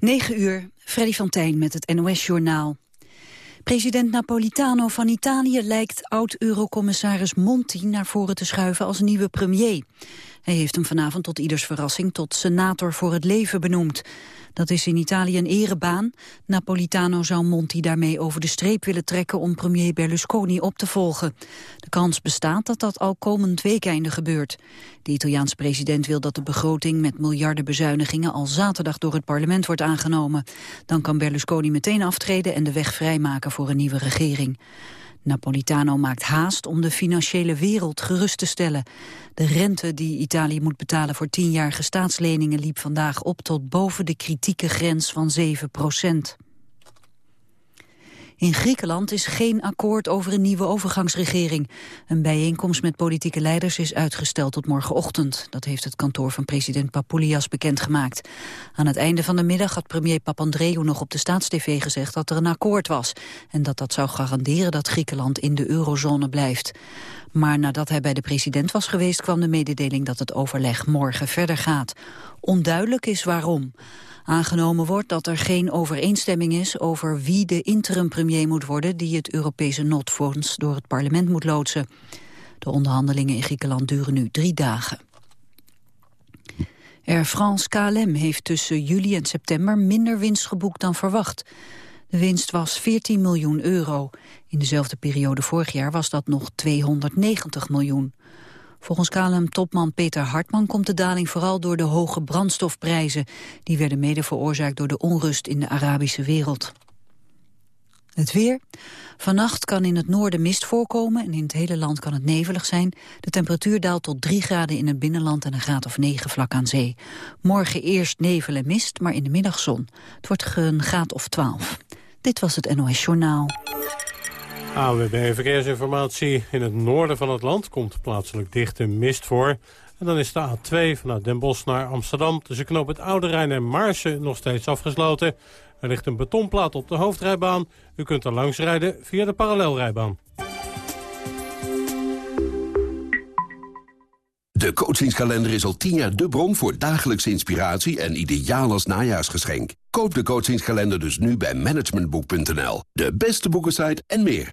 9 uur, Freddy van met het NOS-journaal. President Napolitano van Italië lijkt oud-eurocommissaris Monti naar voren te schuiven als nieuwe premier. Hij heeft hem vanavond tot ieders verrassing tot senator voor het leven benoemd. Dat is in Italië een erebaan. Napolitano zou Monti daarmee over de streep willen trekken om premier Berlusconi op te volgen. De kans bestaat dat dat al komend weekeinde gebeurt. De Italiaanse president wil dat de begroting met miljarden bezuinigingen al zaterdag door het parlement wordt aangenomen. Dan kan Berlusconi meteen aftreden en de weg vrijmaken voor een nieuwe regering. Napolitano maakt haast om de financiële wereld gerust te stellen. De rente die Italië moet betalen voor tienjarige staatsleningen liep vandaag op tot boven de kritieke grens van 7 procent. In Griekenland is geen akkoord over een nieuwe overgangsregering. Een bijeenkomst met politieke leiders is uitgesteld tot morgenochtend. Dat heeft het kantoor van president Papoulias bekendgemaakt. Aan het einde van de middag had premier Papandreou nog op de staatstv gezegd dat er een akkoord was. En dat dat zou garanderen dat Griekenland in de eurozone blijft. Maar nadat hij bij de president was geweest kwam de mededeling dat het overleg morgen verder gaat. Onduidelijk is waarom. Aangenomen wordt dat er geen overeenstemming is over wie de interim-premier moet worden die het Europese notfonds door het parlement moet loodsen. De onderhandelingen in Griekenland duren nu drie dagen. Air France KLM heeft tussen juli en september minder winst geboekt dan verwacht. De winst was 14 miljoen euro. In dezelfde periode vorig jaar was dat nog 290 miljoen. Volgens KLM-topman Peter Hartman komt de daling vooral door de hoge brandstofprijzen. Die werden mede veroorzaakt door de onrust in de Arabische wereld. Het weer. Vannacht kan in het noorden mist voorkomen en in het hele land kan het nevelig zijn. De temperatuur daalt tot 3 graden in het binnenland en een graad of 9 vlak aan zee. Morgen eerst nevel en mist, maar in de middag zon. Het wordt een graad of 12. Dit was het NOS Journaal. AWB Verkeersinformatie. In het noorden van het land komt plaatselijk dichte mist voor. En dan is de A2 vanuit Den Bosch naar Amsterdam... tussen knoop het Oude Rijn en Maarsen nog steeds afgesloten. Er ligt een betonplaat op de hoofdrijbaan. U kunt er langs rijden via de parallelrijbaan. De coachingskalender is al tien jaar de bron voor dagelijkse inspiratie en ideaal als najaarsgeschenk. Koop de coachingskalender dus nu bij managementboek.nl. De beste boekensite en meer.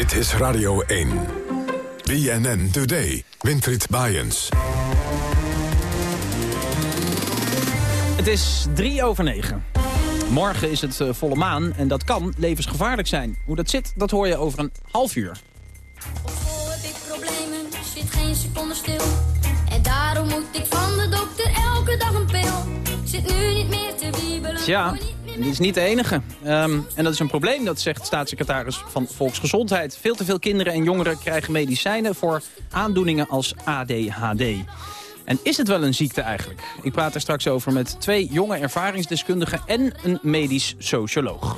Dit is Radio 1. BNN Today. Winfried Bajens. Het is drie over negen. Morgen is het eh, volle maan en dat kan levensgevaarlijk zijn. Hoe dat zit, dat hoor je over een half uur. Op school heb ik problemen, zit geen seconde stil. En daarom moet ik van de dokter elke dag een pil. Zit nu niet meer te wiebelen. Tja, dit is niet de enige. Ehm, en dat is een probleem, dat zegt staatssecretaris van Volksgezondheid. Veel te veel kinderen en jongeren krijgen medicijnen voor aandoeningen als ADHD. En is het wel een ziekte eigenlijk? Ik praat er straks over met twee jonge ervaringsdeskundigen en een medisch socioloog.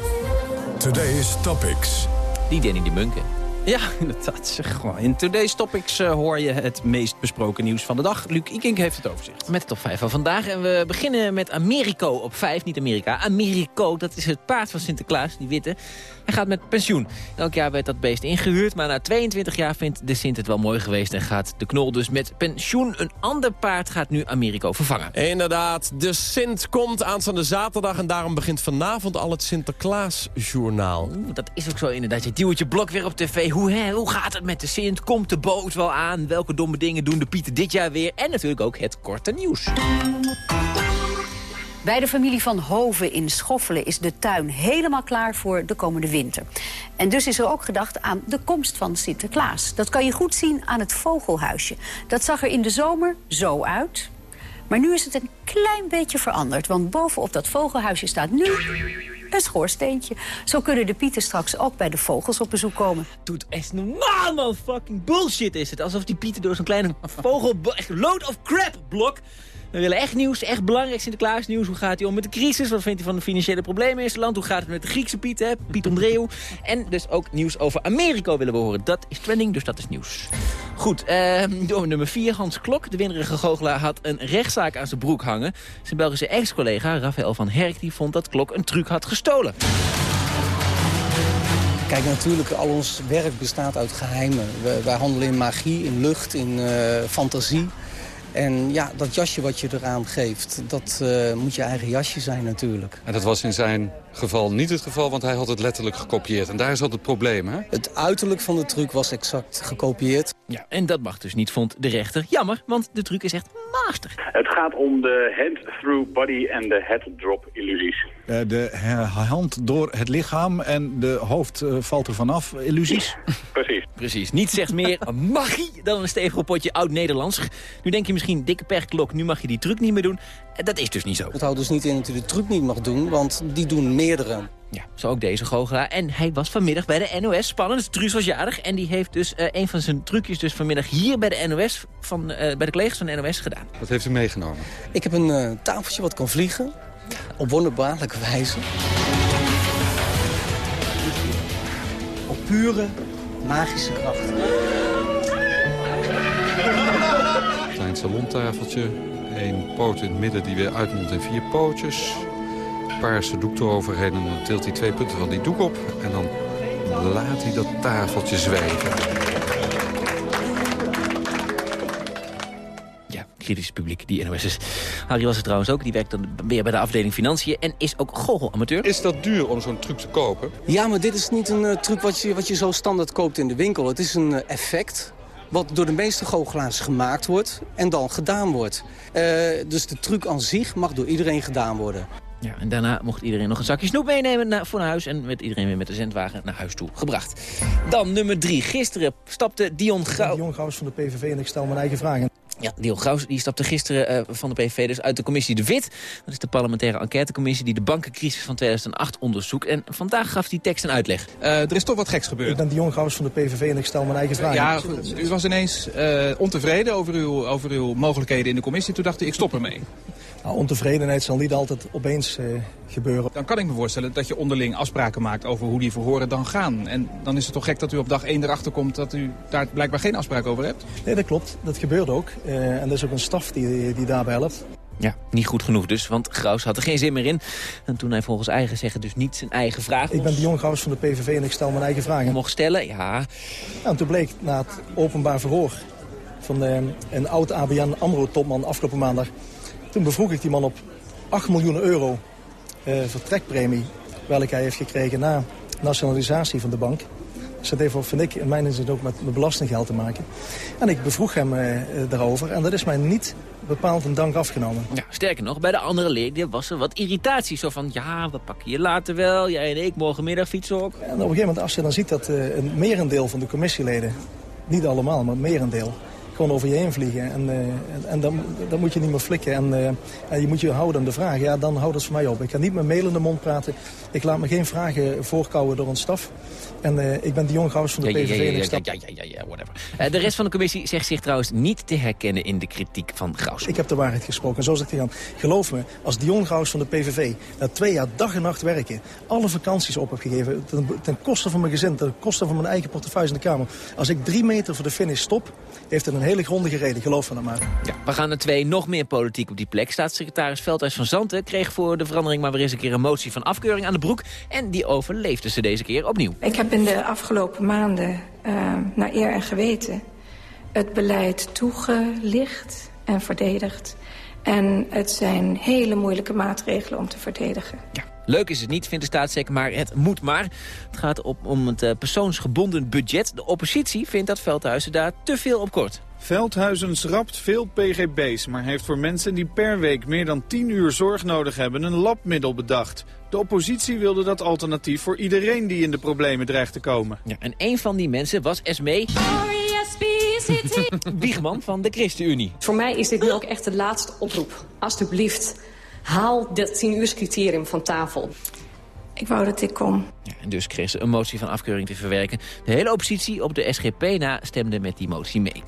Today's Topics. Die Danny de Munken. Ja, inderdaad. Zeg gewoon. In Today's Topics uh, hoor je het meest besproken nieuws van de dag. Luc Ikink heeft het overzicht. Met de top 5 van vandaag. En we beginnen met Americo op 5. Niet Amerika. Americo, dat is het paard van Sinterklaas, die witte. Hij gaat met pensioen. Elk jaar werd dat beest ingehuurd. Maar na 22 jaar vindt de Sint het wel mooi geweest. En gaat de knol dus met pensioen. Een ander paard gaat nu Americo vervangen. Inderdaad. De Sint komt aanstaande zaterdag. En daarom begint vanavond al het Sinterklaasjournaal. Dat is ook zo inderdaad. Je duwt je blok weer op tv. Hoe, hè, hoe gaat het met de Sint? Komt de boot wel aan? Welke domme dingen doen de Pieten dit jaar weer? En natuurlijk ook het korte nieuws. Bij de familie van Hoven in Schoffelen is de tuin helemaal klaar voor de komende winter. En dus is er ook gedacht aan de komst van Sinterklaas. Dat kan je goed zien aan het vogelhuisje. Dat zag er in de zomer zo uit. Maar nu is het een klein beetje veranderd. Want bovenop dat vogelhuisje staat nu een schoorsteentje. Zo kunnen de pieten straks ook bij de vogels op bezoek komen. Doet echt normaal, man. Fucking bullshit is het. Alsof die pieten door zo'n kleine vogel... Echt load of crap blok we willen echt nieuws, echt belangrijk Sinterklaasnieuws. Hoe gaat hij om met de crisis? Wat vindt hij van de financiële problemen in zijn land? Hoe gaat het met de Griekse Piet, hè? Piet Andreeuw. En dus ook nieuws over Amerika willen we horen. Dat is trending, dus dat is nieuws. Goed, eh, door nummer 4, Hans Klok. De winderige goochelaar had een rechtszaak aan zijn broek hangen. Zijn Belgische ex-collega, Rafael van Herk, die vond dat Klok een truc had gestolen. Kijk, natuurlijk, al ons werk bestaat uit geheimen. wij handelen in magie, in lucht, in uh, fantasie. En ja, dat jasje wat je eraan geeft, dat uh, moet je eigen jasje zijn natuurlijk. En dat was in zijn geval niet het geval, want hij had het letterlijk gekopieerd. En daar zat het probleem, hè? Het uiterlijk van de truc was exact gekopieerd. Ja, en dat mag dus niet, vond de rechter. Jammer, want de truc is echt master. Het gaat om de hand-through body en de head-drop illusies. Uh, de hand door het lichaam en de hoofd uh, valt er vanaf illusies. Precies. Precies. Niets zegt meer magie dan een stevig potje oud-Nederlands. Nu denk je misschien, dikke perklok, nu mag je die truc niet meer doen. Dat is dus niet zo. Het houdt dus niet in dat u de truc niet mag doen, want die doen meerdere. Ja, zo ook deze goochelaar. En hij was vanmiddag bij de NOS. Spannend, Truus was jarig. En die heeft dus uh, een van zijn trucjes dus vanmiddag hier bij de NOS, van, uh, bij de collega's van de NOS gedaan. Wat heeft u meegenomen? Ik heb een uh, tafeltje wat kan vliegen. Op wonderbaarlijke wijze. Op pure magische kracht. Een klein salontafeltje. Eén poot in het midden die weer uitmondt in vier pootjes. Paarse doek eroverheen en dan tilt hij twee punten van die doek op. En dan laat hij dat tafeltje zweven. Ja, kritisch publiek, die NOS is. Harry was het trouwens ook, die werkt dan weer bij de afdeling Financiën... en is ook goochelamateur. Is dat duur om zo'n truc te kopen? Ja, maar dit is niet een uh, truc wat je, wat je zo standaard koopt in de winkel. Het is een uh, effect wat door de meeste goochelaars gemaakt wordt en dan gedaan wordt. Uh, dus de truc aan zich mag door iedereen gedaan worden. Ja, en daarna mocht iedereen nog een zakje snoep meenemen naar, voor naar huis... en werd iedereen weer met de zendwagen naar huis toe gebracht. Dan nummer drie. Gisteren stapte Dion Gauw... Dion Gauws van de PVV en ik stel mijn eigen vragen. Ja, Dion Gauws die stapte gisteren uh, van de PVV dus uit de commissie De Wit. Dat is de parlementaire enquêtecommissie die de bankencrisis van 2008 onderzoekt. En vandaag gaf die tekst een uitleg. Uh, er is toch wat geks gebeurd. Ik ben Dion Gauws van de PVV en ik stel mijn eigen vragen. Ja, goed. U was ineens uh, ontevreden over uw, over uw mogelijkheden in de commissie. Toen dacht u, ik stop ermee. Nou, ontevredenheid zal niet altijd opeens uh, gebeuren. Dan kan ik me voorstellen dat je onderling afspraken maakt over hoe die verhoren dan gaan. En dan is het toch gek dat u op dag 1 erachter komt dat u daar blijkbaar geen afspraak over hebt? Nee, dat klopt. Dat gebeurt ook. Uh, en er is ook een staf die, die daarbij helpt. Ja, niet goed genoeg dus, want Graus had er geen zin meer in. En toen hij volgens eigen zeggen dus niet zijn eigen vraag Ik ben de jong Graus van de PVV en ik stel mijn eigen vragen. Mocht stellen, ja. ja en toen bleek na het openbaar verhoor van de, een oud ABN AMRO-topman afgelopen maandag... Toen bevroeg ik die man op 8 miljoen euro uh, vertrekpremie... welke hij heeft gekregen na nationalisatie van de bank. Dus dat heeft, vind ik, in mijn inzien ook met, met belastinggeld te maken. En ik bevroeg hem uh, daarover en dat is mij niet bepaald een dank afgenomen. Ja, sterker nog, bij de andere leden was er wat irritatie. Zo van, ja, we pakken je later wel. Jij en ik morgenmiddag fietsen ook. En op een gegeven moment, als je dan ziet dat uh, een merendeel van de commissieleden... niet allemaal, maar merendeel gewoon over je heen vliegen. En, uh, en, en dan, dan, moet je niet meer flikken. En, uh, en, je moet je houden aan de vraag. Ja, dan houdt het voor mij op. Ik ga niet met mail in de mond praten. Ik laat me geen vragen voorkouwen door een staf. En uh, ik ben de jong van de ja, PVV. Ja, ja, ja, stap... ja, ja, ja, whatever. de rest van de commissie zegt zich trouwens niet te herkennen in de kritiek van Gauws. Ik heb de waarheid gesproken. En zo zegt hij dan, geloof me, als Dion Gauws van de PVV... na twee jaar dag en nacht werken, alle vakanties op heb gegeven... ten, ten koste van mijn gezin, ten koste van mijn eigen portefeuille in de Kamer... als ik drie meter voor de finish stop, heeft het een hele grondige reden. Geloof me dan maar. Ja, we gaan er twee nog meer politiek op die plek. Staatssecretaris Veldhuis van Zanten kreeg voor de verandering... maar weer eens een keer een motie van afkeuring aan de broek. En die overleefde ze deze keer opnieuw. Ik heb in de afgelopen maanden uh, naar eer en geweten... het beleid toegelicht en verdedigd. En het zijn hele moeilijke maatregelen om te verdedigen. Ja. Leuk is het niet, vindt de staatszeker, maar het moet maar. Het gaat op, om het uh, persoonsgebonden budget. De oppositie vindt dat Veldhuizen daar te veel op kort. Veldhuizen schrapt veel pgb's, maar heeft voor mensen die per week meer dan 10 uur zorg nodig hebben een labmiddel bedacht. De oppositie wilde dat alternatief voor iedereen die in de problemen dreigt te komen. Ja, en een van die mensen was Esmee Wiegman van de ChristenUnie. Voor mij is dit nu ook echt de laatste oproep. Alsjeblieft, haal dat 10 uurs criterium van tafel. Ik wou dat ik kon. Ja, en dus kreeg ze een motie van afkeuring te verwerken. De hele oppositie op de SGP na stemde met die motie mee.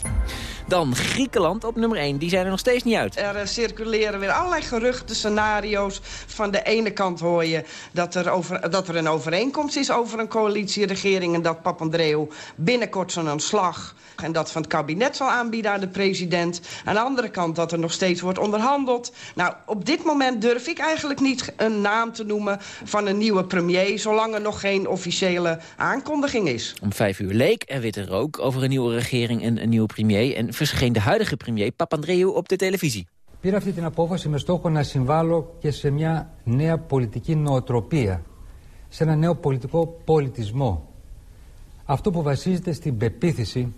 Dan Griekenland op nummer 1. Die zijn er nog steeds niet uit. Er eh, circuleren weer allerlei geruchten, scenario's. Van de ene kant hoor je dat er, over, dat er een overeenkomst is over een coalitieregering... en dat Papandreou binnenkort zijn ontslag en dat van het kabinet zal aanbieden aan de president. Aan de andere kant dat er nog steeds wordt onderhandeld. Nou, op dit moment durf ik eigenlijk niet een naam te noemen van een nieuwe premier... zolang er nog geen officiële aankondiging is. Om vijf uur leek er witte rook over een nieuwe regering en een nieuwe premier... en verscheen de huidige premier Papandreou op de televisie. Πήρα αυτή την απόφαση με στόχο να συμβάλλω και σε μια νέα πολιτική νοοτροπία, σε ένα νέο πολιτικό πολιτισμό. Αυτό που βασίζεται στην πεποίθηση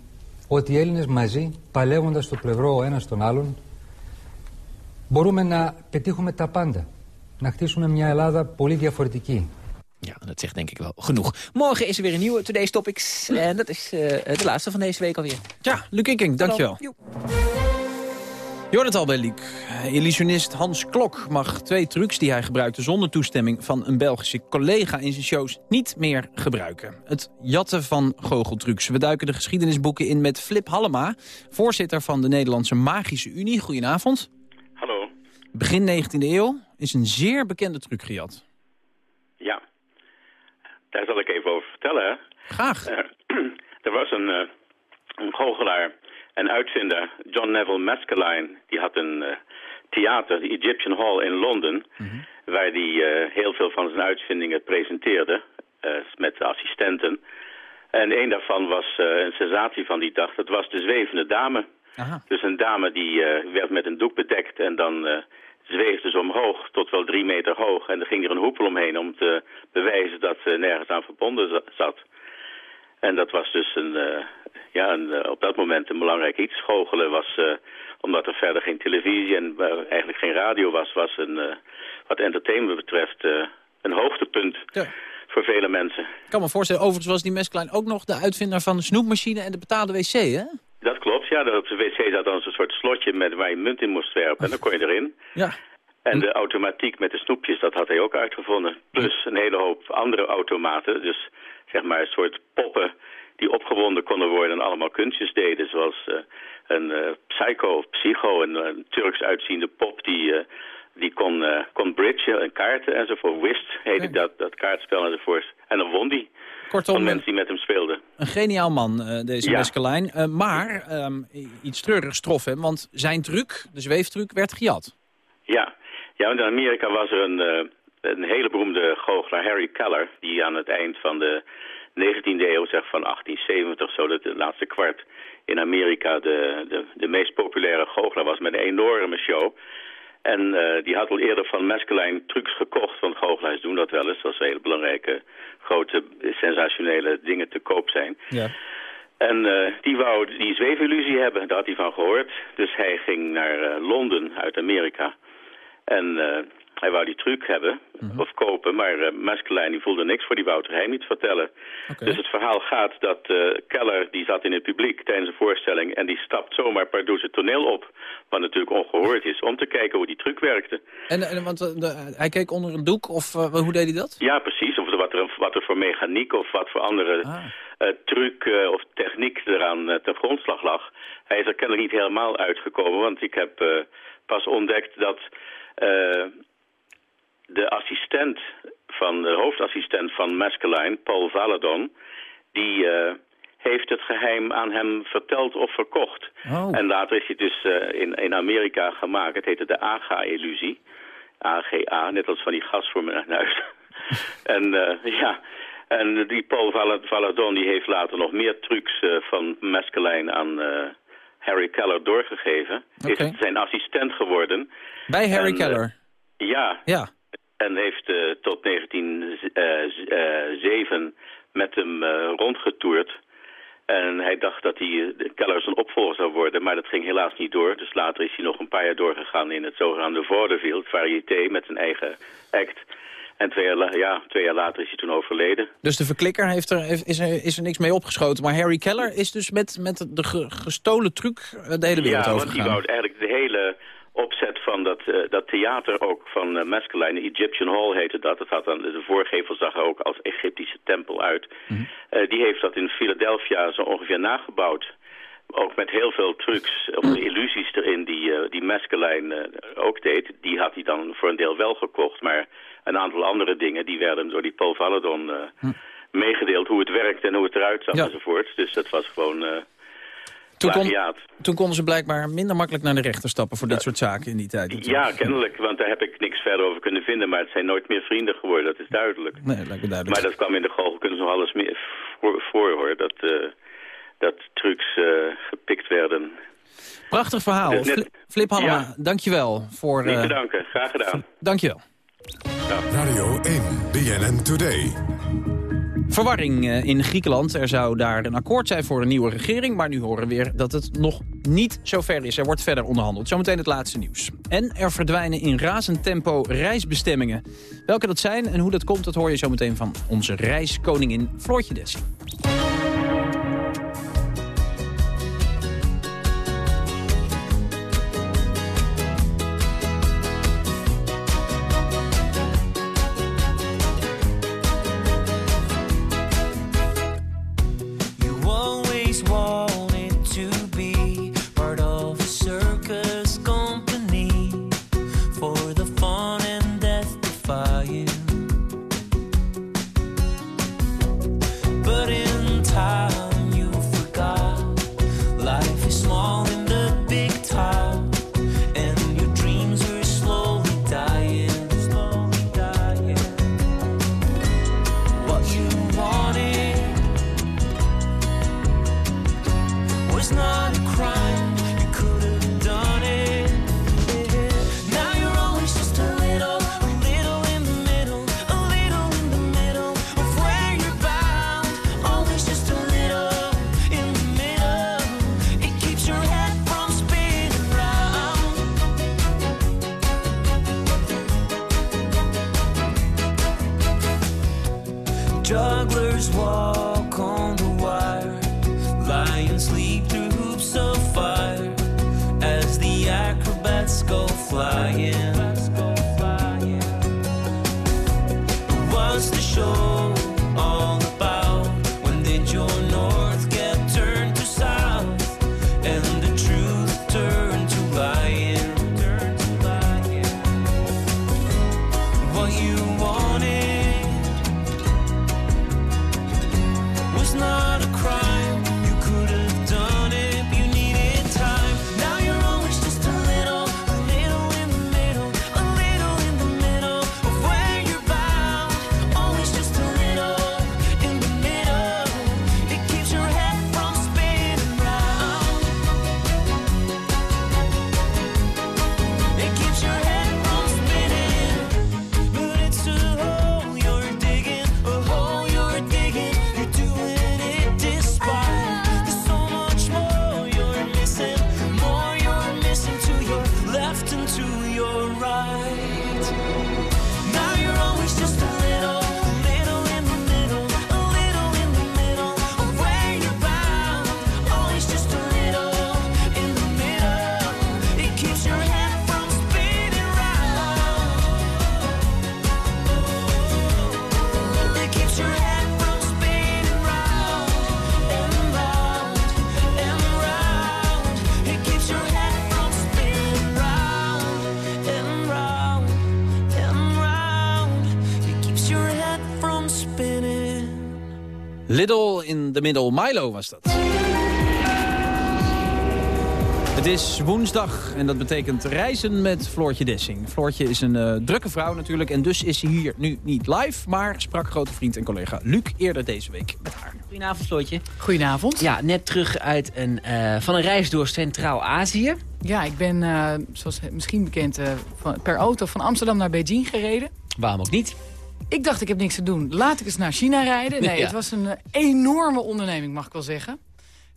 ότι οι Έλληνες μαζί, παλεύοντας στο πλευρό ο ένας τον άλλον, μπορούμε να πετύχουμε τα πάντα. Να χτίσουμε μια Ελλάδα πολύ διαφορετική. Ja, dat zegt denk ik wel genoeg. Morgen is er weer een nieuwe Today's Topics. En dat is uh, de laatste van deze week alweer. Ja, Luc King, dankjewel. Je hoort het al bij Liek. Illusionist Hans Klok mag twee trucs die hij gebruikte zonder toestemming van een Belgische collega in zijn shows niet meer gebruiken. Het jatten van goocheltrucs. We duiken de geschiedenisboeken in met Flip Hallema, voorzitter van de Nederlandse Magische Unie. Goedenavond. Hallo. Begin 19e eeuw is een zeer bekende truc gejat. Ja, daar zal ik even over vertellen. Graag. Uh, er was een, uh, een goochelaar en uitvinder, John Neville Maskelyne. Die had een uh, theater, de Egyptian Hall in Londen... Mm -hmm. waar hij heel veel van zijn uitvindingen presenteerde met assistenten. En een daarvan was een sensatie van die dag, dat was de zwevende dame. Aha. Dus een dame die werd met een doek bedekt en dan zweefde ze omhoog tot wel drie meter hoog. En er ging er een hoepel omheen om te bewijzen dat ze nergens aan verbonden zat. En dat was dus een, uh, ja, een, uh, op dat moment een belangrijk iets. Goochelen was, uh, omdat er verder geen televisie en eigenlijk geen radio was, was een, wat entertainment betreft een hoogtepunt ja. voor vele mensen. Ik kan me voorstellen, overigens was die Mesklein ook nog de uitvinder van de snoepmachine en de betaalde wc, hè? Dat klopt, ja. Op de wc zat dan een soort slotje met waar je munt in moest werpen. En dan kon je erin. Ja. En de automatiek met de snoepjes, dat had hij ook uitgevonden. Plus een hele hoop andere automaten. Dus zeg maar een soort poppen die opgewonden konden worden en allemaal kunstjes deden. Zoals uh, een uh, Psycho of Psycho, een, een Turks uitziende pop die, uh, die kon, kon bridgen en kaarten enzovoort. Whist heette dat, dat kaartspel enzovoort. En dan won die. Kortom, van mensen die met hem speelden. Een geniaal man, deze Ja. Meskelijn. Maar um, iets treurigs trof hem, want zijn truc, de zweeftruc, werd gejat. Ja, ja want in Amerika was er een, uh, een hele beroemde goochelaar, Harry Keller... die aan het eind van de 19e eeuw, zeg van 1870, zo de, de laatste kwart... in Amerika de, de, de meest populaire goochelaar was met een enorme show... En uh, die had al eerder van Meskelijn trucs gekocht, want goochelaars doen dat wel eens. Als hele belangrijke, grote, sensationele dingen te koop zijn. Ja. En uh, die wou die zweefillusie hebben, daar had hij van gehoord. Dus hij ging naar uh, Londen uit Amerika. En hij wou die truc hebben, mm -hmm. of kopen, maar uh, Meskelijn die voelde niks voor, die wou het hij niet vertellen. Okay. Dus het verhaal gaat dat uh, Keller, die zat in het publiek tijdens een voorstelling en die stapt zomaar pardoes het toneel op, wat natuurlijk ongehoord is, om te kijken hoe die truc werkte. En, en want de, hij keek onder een doek, of uh, hoe deed hij dat? Ja, precies, of wat er, wat er voor mechaniek of wat voor andere ah. truc of techniek eraan ten grondslag lag. Hij is er kennelijk niet helemaal uitgekomen, want ik heb pas ontdekt dat de assistent van de hoofdassistent van Mescaline, Paul Valadon, die uh, heeft het geheim aan hem verteld of verkocht. Oh. En later is het dus uh, in, in Amerika gemaakt. Het heette de AGA-illusie. AGA, net als van die gas voor mijn neus. en uh, ja, en die Paul Valadon die heeft later nog meer trucs van Mescaline aan Harry Keller doorgegeven. Okay. Is zijn assistent geworden. Bij Harry en, Keller? ja. Ja. En heeft uh, tot 1907 met hem rondgetoerd. En hij dacht dat hij Keller zijn opvolger zou worden, maar dat ging helaas niet door. Dus later is hij nog een paar jaar doorgegaan in het zogenaamde vaudeville, variété, met zijn eigen act. En twee jaar, ja, twee jaar later is hij toen overleden. Dus de verklikker heeft er, is, er, is er niks mee opgeschoten. Maar Harry Keller is dus met, met de gestolen truc de hele wereld ja, overgegaan. Ja, want die wou eigenlijk de hele opzet van dat, eh, dat theater ook van uh, Mescaline, Egyptian Hall heette dat. Dat had dan, de voorgevel zag er ook als Egyptische tempel uit. Eh, die heeft dat in Philadelphia zo ongeveer nagebouwd. Ook met heel veel trucs of illusies erin die, uh, die Mescaline ook deed. Die had hij dan voor een deel wel gekocht, maar een aantal andere dingen die werden door die Paul Valadon meegedeeld hoe het werkt en hoe het eruit zag enzovoort. Dus dat was gewoon toen, kon, toen konden ze blijkbaar minder makkelijk naar de rechter stappen voor dit soort zaken in die tijd. Ja, kennelijk, want daar heb ik niks verder over kunnen vinden. Maar het zijn nooit meer vrienden geworden, dat is duidelijk. Nee, lijkt me duidelijk. Maar dat kwam in de goochelkunst nog alles meer voor, voor hoor. Dat, uh, dat trucs uh, gepikt werden. Prachtig verhaal. Dus net... Flip Hannema, ja. dankjewel. Voor, Niet te danken, graag gedaan. Dankjewel. Ja. Radio 1, BNN Today. Verwarring eh, in Griekenland. Er zou daar een akkoord zijn voor een nieuwe regering. Maar nu horen we weer dat het nog niet zover is. Er wordt verder onderhandeld. Zometeen het laatste nieuws. En er verdwijnen in razend tempo reisbestemmingen. Welke dat zijn en hoe dat komt, dat hoor je zometeen van onze reiskoningin Floortje Dessing. Little in the Middle. Milo was dat. Het is woensdag en dat betekent reizen met Floortje Dessing. Floortje is een uh, drukke vrouw natuurlijk en dus is ze hier nu niet live... maar sprak grote vriend en collega Luc eerder deze week met haar. Goedenavond Floortje. Goedenavond. Ja, net terug uit een, uh, van een reis door Centraal-Azië. Ja, ik ben, uh, zoals misschien bekend, van, per auto van Amsterdam naar Beijing gereden. Waarom ook niet? Ik dacht, ik heb niks te doen. Laat ik eens naar China rijden. Nee, het was een enorme onderneming, mag ik wel zeggen.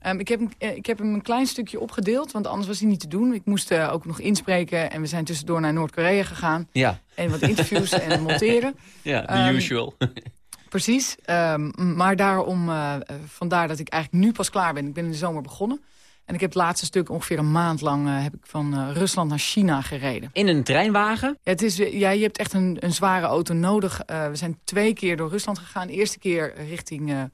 Um, ik, heb, ik heb hem een klein stukje opgedeeld, want anders was hij niet te doen. Ik moest uh, ook nog inspreken en we zijn tussendoor naar Noord-Korea gegaan. Ja. En wat interviews en monteren. Ja, the um, usual. precies. Um, maar daarom, uh, vandaar dat ik eigenlijk nu pas klaar ben. Ik ben in de zomer begonnen. En ik heb het laatste stuk ongeveer een maand lang uh, heb ik van uh, Rusland naar China gereden. In een treinwagen? Ja, het is, ja je hebt echt een, een zware auto nodig. Uh, we zijn twee keer door Rusland gegaan. De eerste keer richting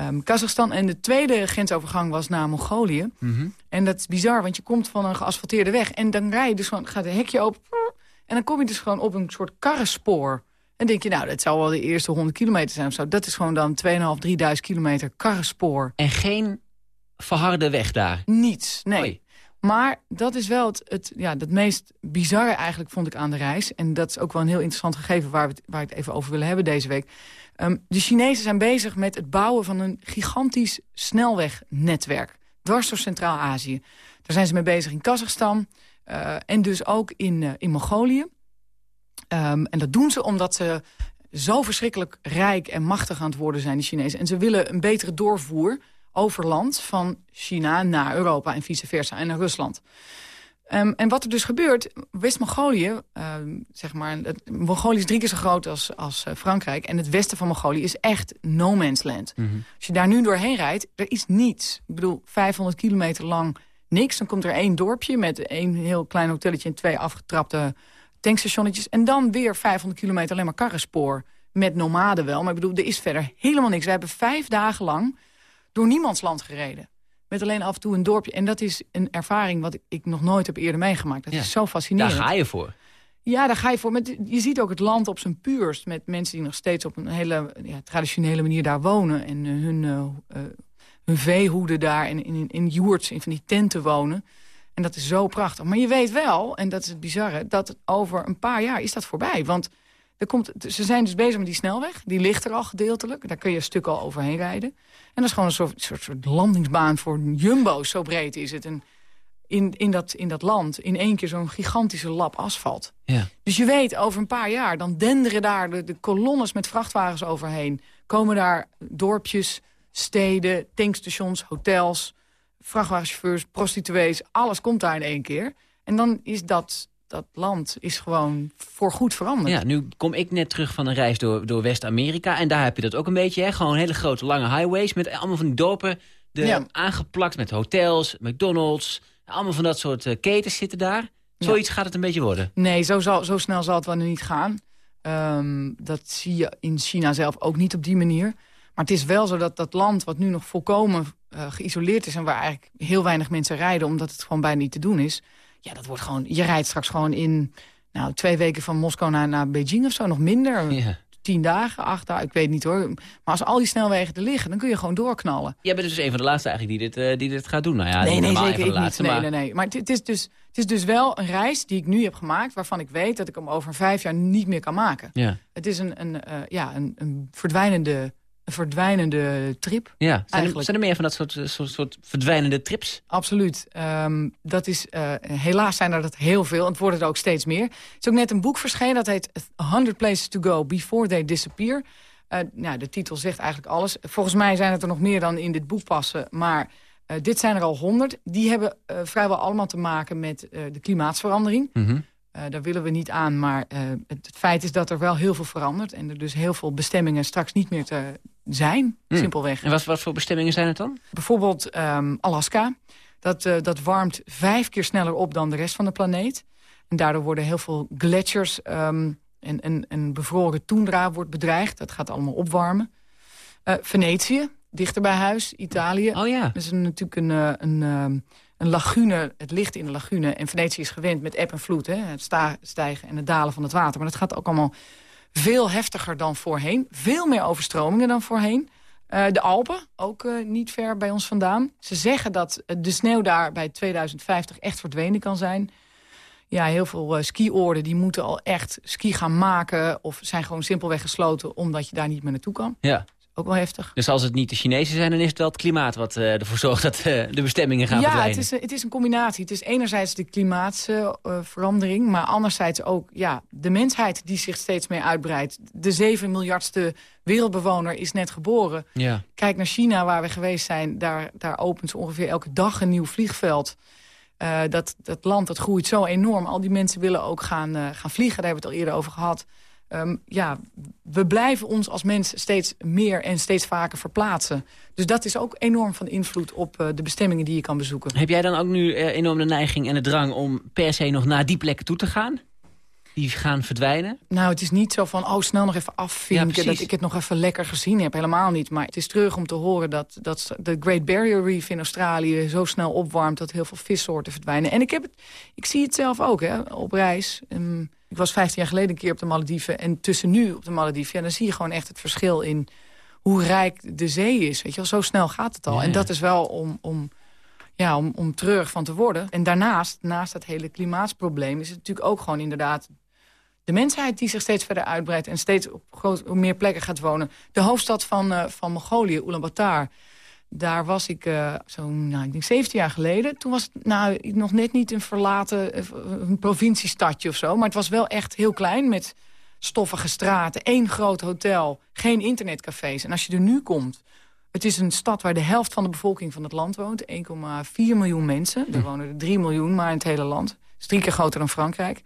um, Kazachstan. En de tweede grensovergang was naar Mongolië. Mm -hmm. En dat is bizar, want je komt van een geasfalteerde weg. En dan rij je dus gewoon, gaat een hekje open. En dan kom je dus gewoon op een soort karrenspoor. En denk je, nou, dat zou wel de eerste 100 kilometer zijn of zo. Dat is gewoon dan 2.500, 3.000 kilometer karrenspoor. En geen verharde weg daar? Niets, nee. Maar dat is wel het, het, ja, het meest bizarre eigenlijk vond ik aan de reis. En dat is ook wel een heel interessant gegeven waar we het, waar ik het even over willen hebben deze week. Um, de Chinezen zijn bezig met het bouwen van een gigantisch snelwegnetwerk. Dwars door Centraal-Azië. Daar zijn ze mee bezig in Kazachstan. Uh, en dus ook in, uh, in Mongolië. Um, en dat doen ze omdat ze zo verschrikkelijk rijk en machtig aan het worden zijn, de Chinezen. En ze willen een betere doorvoer over land van China naar Europa en vice versa en naar Rusland. Um, en wat er dus gebeurt, West-Mongolië, um, zeg maar, Mongolië is drie keer zo groot als, als uh, Frankrijk. En het westen van Mongolië is echt no man's land. Mm -hmm. Als je daar nu doorheen rijdt, er is niets. Ik bedoel, 500 kilometer lang niks. Dan komt er één dorpje met één heel klein hotelletje en twee afgetrapte tankstationnetjes. En dan weer 500 kilometer alleen maar karrenspoor. Met nomaden wel, maar ik bedoel, er is verder helemaal niks. We hebben vijf dagen lang door niemands land gereden. Met alleen af en toe een dorpje. En dat is een ervaring wat ik nog nooit heb eerder meegemaakt. Dat ja. is zo fascinerend. Daar ga je voor. Ja, daar ga je voor. Met, je ziet ook het land op zijn puurst. Met mensen die nog steeds op een hele ja, traditionele manier daar wonen. En uh, hun, uh, uh, hun veehoeden daar in, in, in joerts, in van die tenten wonen. En dat is zo prachtig. Maar je weet wel, en dat is het bizarre... dat over een paar jaar is dat voorbij. Want er komt, ze zijn dus bezig met die snelweg. Die ligt er al gedeeltelijk. Daar kun je een stuk al overheen rijden. En dat is gewoon een soort, soort, soort landingsbaan voor jumbo's. Zo breed is het. En in, in, dat, in dat land in één keer zo'n gigantische lap asfalt. Ja. Dus je weet, over een paar jaar... dan denderen daar de, de kolonnes met vrachtwagens overheen. Komen daar dorpjes, steden, tankstations, hotels... vrachtwagenchauffeurs, prostituees. Alles komt daar in één keer. En dan is dat dat land is gewoon voorgoed veranderd. Ja, nu kom ik net terug van een reis door, door West-Amerika. En daar heb je dat ook een beetje. Hè? Gewoon hele grote lange highways met allemaal van die dorpen. De, ja. Aangeplakt met hotels, McDonald's. Allemaal van dat soort uh, ketens zitten daar. Zoiets ja. gaat het een beetje worden. Nee, zo, zal, zo snel zal het wel niet gaan. Um, dat zie je in China zelf ook niet op die manier. Maar het is wel zo dat dat land wat nu nog volkomen uh, geïsoleerd is... en waar eigenlijk heel weinig mensen rijden... omdat het gewoon bijna niet te doen is ja, dat wordt gewoon... Je rijdt straks gewoon in nou, twee weken van Moskou naar, naar Beijing of zo. Nog minder. Ja. Tien dagen, acht dagen, ik weet niet hoor. Maar als al die snelwegen er liggen, dan kun je gewoon doorknallen. Jij bent dus een van de laatste eigenlijk die dit, uh, die dit gaat doen. Nou ja, nee, nee, zeker de laatste, niet. Maar... Nee, nee, nee. Maar het, het, is dus, het is dus wel een reis die ik nu heb gemaakt... waarvan ik weet dat ik hem over vijf jaar niet meer kan maken. Ja. Het is een, een, uh, ja, een, een verdwijnende verdwijnende trip. Ja, zijn er, zijn er meer van dat soort, soort, soort verdwijnende trips? Absoluut. Um, dat is, uh, helaas zijn er dat heel veel. En het worden er ook steeds meer. Er is ook net een boek verschenen. Dat heet 100 Places to Go Before They Disappear. Uh, nou, de titel zegt eigenlijk alles. Volgens mij zijn het er nog meer dan in dit boek passen. Maar uh, dit zijn er al 100. Die hebben vrijwel allemaal te maken met de klimaatsverandering. Mm -hmm. Uh, daar willen we niet aan, maar uh, het, het, feit is dat er wel heel veel verandert... en er dus heel veel bestemmingen straks niet meer te zijn, mm. simpelweg. En wat, wat, voor bestemmingen zijn het dan? Bijvoorbeeld um, Alaska. Dat, uh, dat warmt vijf keer sneller op dan de rest van de planeet. En daardoor worden heel veel gletsjers um, en, en, en bevroren toendra wordt bedreigd. Dat gaat allemaal opwarmen. Venetië, dichter bij huis, Italië. Oh ja. Dat is een, natuurlijk een... een um, een lagune, het ligt in de lagune. En Venetië is gewend met eb en vloed. Hè? Het stijgen en het dalen van het water. Maar dat gaat ook allemaal veel heftiger dan voorheen. Veel meer overstromingen dan voorheen. Uh, de Alpen, ook uh, niet ver bij ons vandaan. Ze zeggen dat de sneeuw daar bij 2050 echt verdwenen kan zijn. Ja, heel veel uh, skioorden die moeten al echt ski gaan maken... of zijn gewoon simpelweg gesloten omdat je daar niet meer naartoe kan. Ja. Ook wel heftig. Dus als het niet de Chinezen zijn, dan is het wel het klimaat wat uh, ervoor zorgt dat uh, de bestemmingen gaan ja, verdwijnen. Ja, het is, het is een combinatie. Het is enerzijds de klimaatsverandering, uh, maar anderzijds ook ja, de mensheid die zich steeds meer uitbreidt. De 7 miljardste wereldbewoner is net geboren. Ja. Kijk naar China, waar we geweest zijn. Daar, daar opent ze ongeveer elke dag een nieuw vliegveld. Dat, dat land dat groeit zo enorm. Al die mensen willen ook gaan, gaan vliegen. Daar hebben we het al eerder over gehad. Ehm, ja, we blijven ons als mens steeds meer en steeds vaker verplaatsen. Dus dat is ook enorm van invloed op uh, de bestemmingen die je kan bezoeken. Heb jij dan ook nu uh, enorm de neiging en de drang om per se nog naar die plekken toe te gaan? Die gaan verdwijnen? Nou, het is niet zo van, oh, snel nog even afvinken... Ja, dat ik het nog even lekker gezien heb. Helemaal niet. Maar het is terug om te horen dat, dat de Great Barrier Reef in Australië... zo snel opwarmt dat heel veel vissoorten verdwijnen. En ik, heb het, ik zie het zelf ook, hè, op reis. Um, ik was 15 jaar geleden een keer op de Malediven. En tussen nu op de Malediven, ja, dan zie je gewoon echt het verschil in hoe rijk de zee is. Weet je wel, zo snel gaat het al. En dat is wel om, om, ja, om, om terug van te worden. En daarnaast, naast dat hele klimaatsprobleem... is het natuurlijk ook gewoon inderdaad de mensheid die zich steeds verder uitbreidt... en steeds op, groot, op meer plekken gaat wonen. De hoofdstad van, uh, van Mongolië, Ulaanbaatar... Daar was ik uh, zo'n, nou, ik denk 17 jaar geleden. Toen was het nou, nog net niet een verlaten uh, een provinciestadje of zo. Maar het was wel echt heel klein met stoffige straten. één groot hotel, geen internetcafés. En als je er nu komt... Het is een stad waar de helft van de bevolking van het land woont. 1,4 miljoen mensen. Er hm. wonen er 3 miljoen maar in het hele land. Het is drie keer groter dan Frankrijk.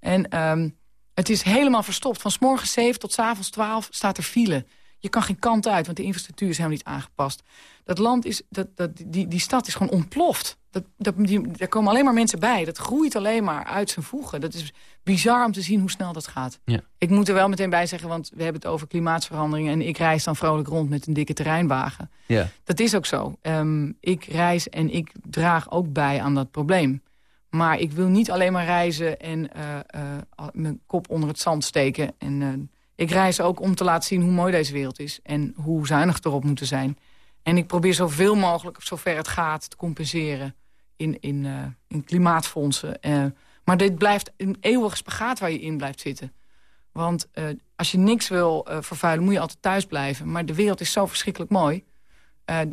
En um, het is helemaal verstopt. Van s morgens 7 tot s avonds 12 staat er file. Je kan geen kant uit, want de infrastructuur is helemaal niet aangepast. Dat land is, dat, dat, die, die stad is gewoon ontploft. Dat, dat, die, er komen alleen maar mensen bij. Dat groeit alleen maar uit zijn voegen. Dat is bizar om te zien hoe snel dat gaat. Ja. Ik moet er wel meteen bij zeggen, want we hebben het over klimaatsverandering... en ik reis dan vrolijk rond met een dikke terreinwagen. Ja. Dat is ook zo. Um, ik reis en ik draag ook bij aan dat probleem. Maar ik wil niet alleen maar reizen en uh, uh, mijn kop onder het zand steken. En, uh, ik reis ook om te laten zien hoe mooi deze wereld is. En hoe zuinig erop moeten zijn. En ik probeer zoveel mogelijk, zover het gaat, te compenseren in, in, in klimaatfondsen. maar dit blijft een eeuwig spagaat waar je in blijft zitten. Want als je niks wil vervuilen, moet je altijd thuis blijven. Maar de wereld is zo verschrikkelijk mooi.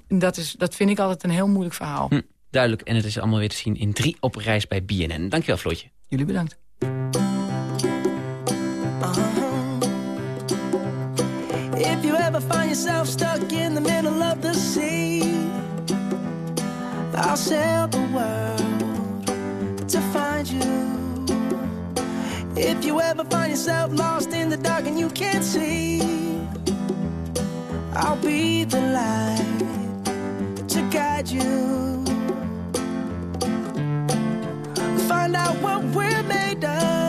dat, is, dat vind ik altijd een heel moeilijk verhaal. Hm duidelijk. En het is allemaal weer te zien in drie op reis bij BNN. Dankjewel, Floortje. Jullie bedankt. If you ever find yourself stuck in the middle of the sea I'll sail the world to find you. If you ever find yourself lost in the dark and you can't see I'll be the light to guide you. Find out what we're made of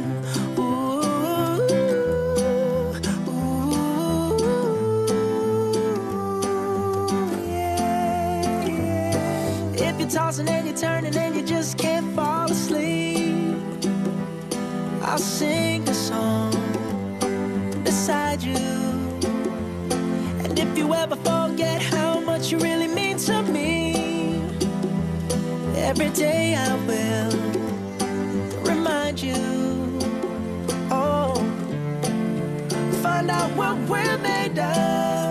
Tossing and you're turning and you just can't fall asleep, I'll sing a song beside you. And if you ever forget how much you really mean to me, every day I will remind you. Oh, find out what we're made of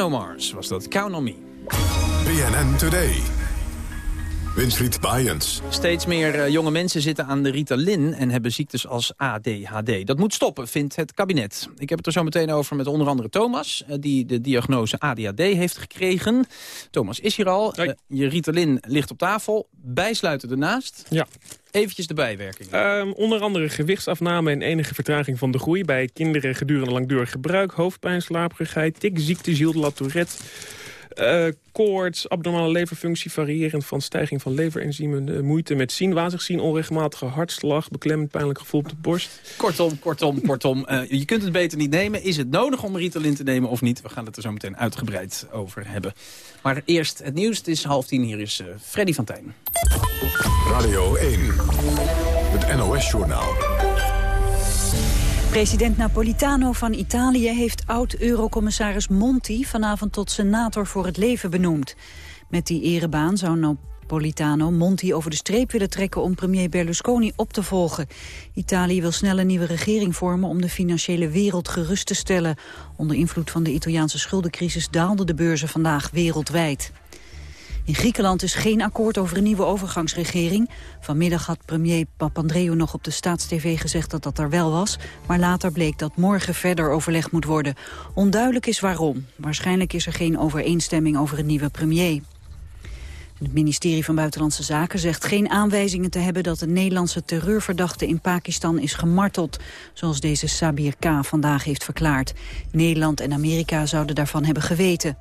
Bruno Mars was dat, Count on Me. BNN Today. Winfried Bajens. Steeds meer eh, jonge mensen zitten aan de Ritalin en hebben ziektes als ADHD. Dat moet stoppen, vindt het kabinet. Ik heb het er zo meteen over met onder andere Thomas... eh, die de diagnose ADHD heeft gekregen. Thomas is hier al. Eh, je Ritalin ligt op tafel. Bijsluiten ernaast. Ja. Eventjes de bijwerkingen. Ehm, onder andere gewichtsafname en enige vertraging van de groei... bij kinderen gedurende langdurig gebruik, hoofdpijn, slaperigheid... tikziekte, Gilles de la Tourette... eh, koorts, abnormale leverfunctie, variërend van stijging van leverenzymen... eh, moeite met zien, wazig zien, onregelmatige hartslag... beklemmend pijnlijk gevoel op de borst. Kortom, kortom, kortom. eh, je kunt het beter niet nemen. Is het nodig om Ritalin te nemen of niet? We gaan het er zo meteen uitgebreid over hebben. Maar eerst het nieuws. Het is half tien. Hier is Freddy van Tijn. Radio 1. Het NOS-journaal. President Napolitano van Italië heeft oud-eurocommissaris Monti vanavond tot senator voor het leven benoemd. Met die erebaan zou Napolitano Monti over de streep willen trekken om premier Berlusconi op te volgen. Italië wil snel een nieuwe regering vormen om de financiële wereld gerust te stellen. Onder invloed van de Italiaanse schuldencrisis daalden de beurzen vandaag wereldwijd. In Griekenland is geen akkoord over een nieuwe overgangsregering. Vanmiddag had premier Papandreou nog op de Staatstv gezegd dat dat er wel was. Maar later bleek dat morgen verder overlegd moet worden. Onduidelijk is waarom. Waarschijnlijk is er geen overeenstemming over een nieuwe premier. Het ministerie van Buitenlandse Zaken zegt geen aanwijzingen te hebben dat een Nederlandse terreurverdachte in Pakistan is gemarteld, zoals deze Sabir K. vandaag heeft verklaard. Nederland en Amerika zouden daarvan hebben geweten.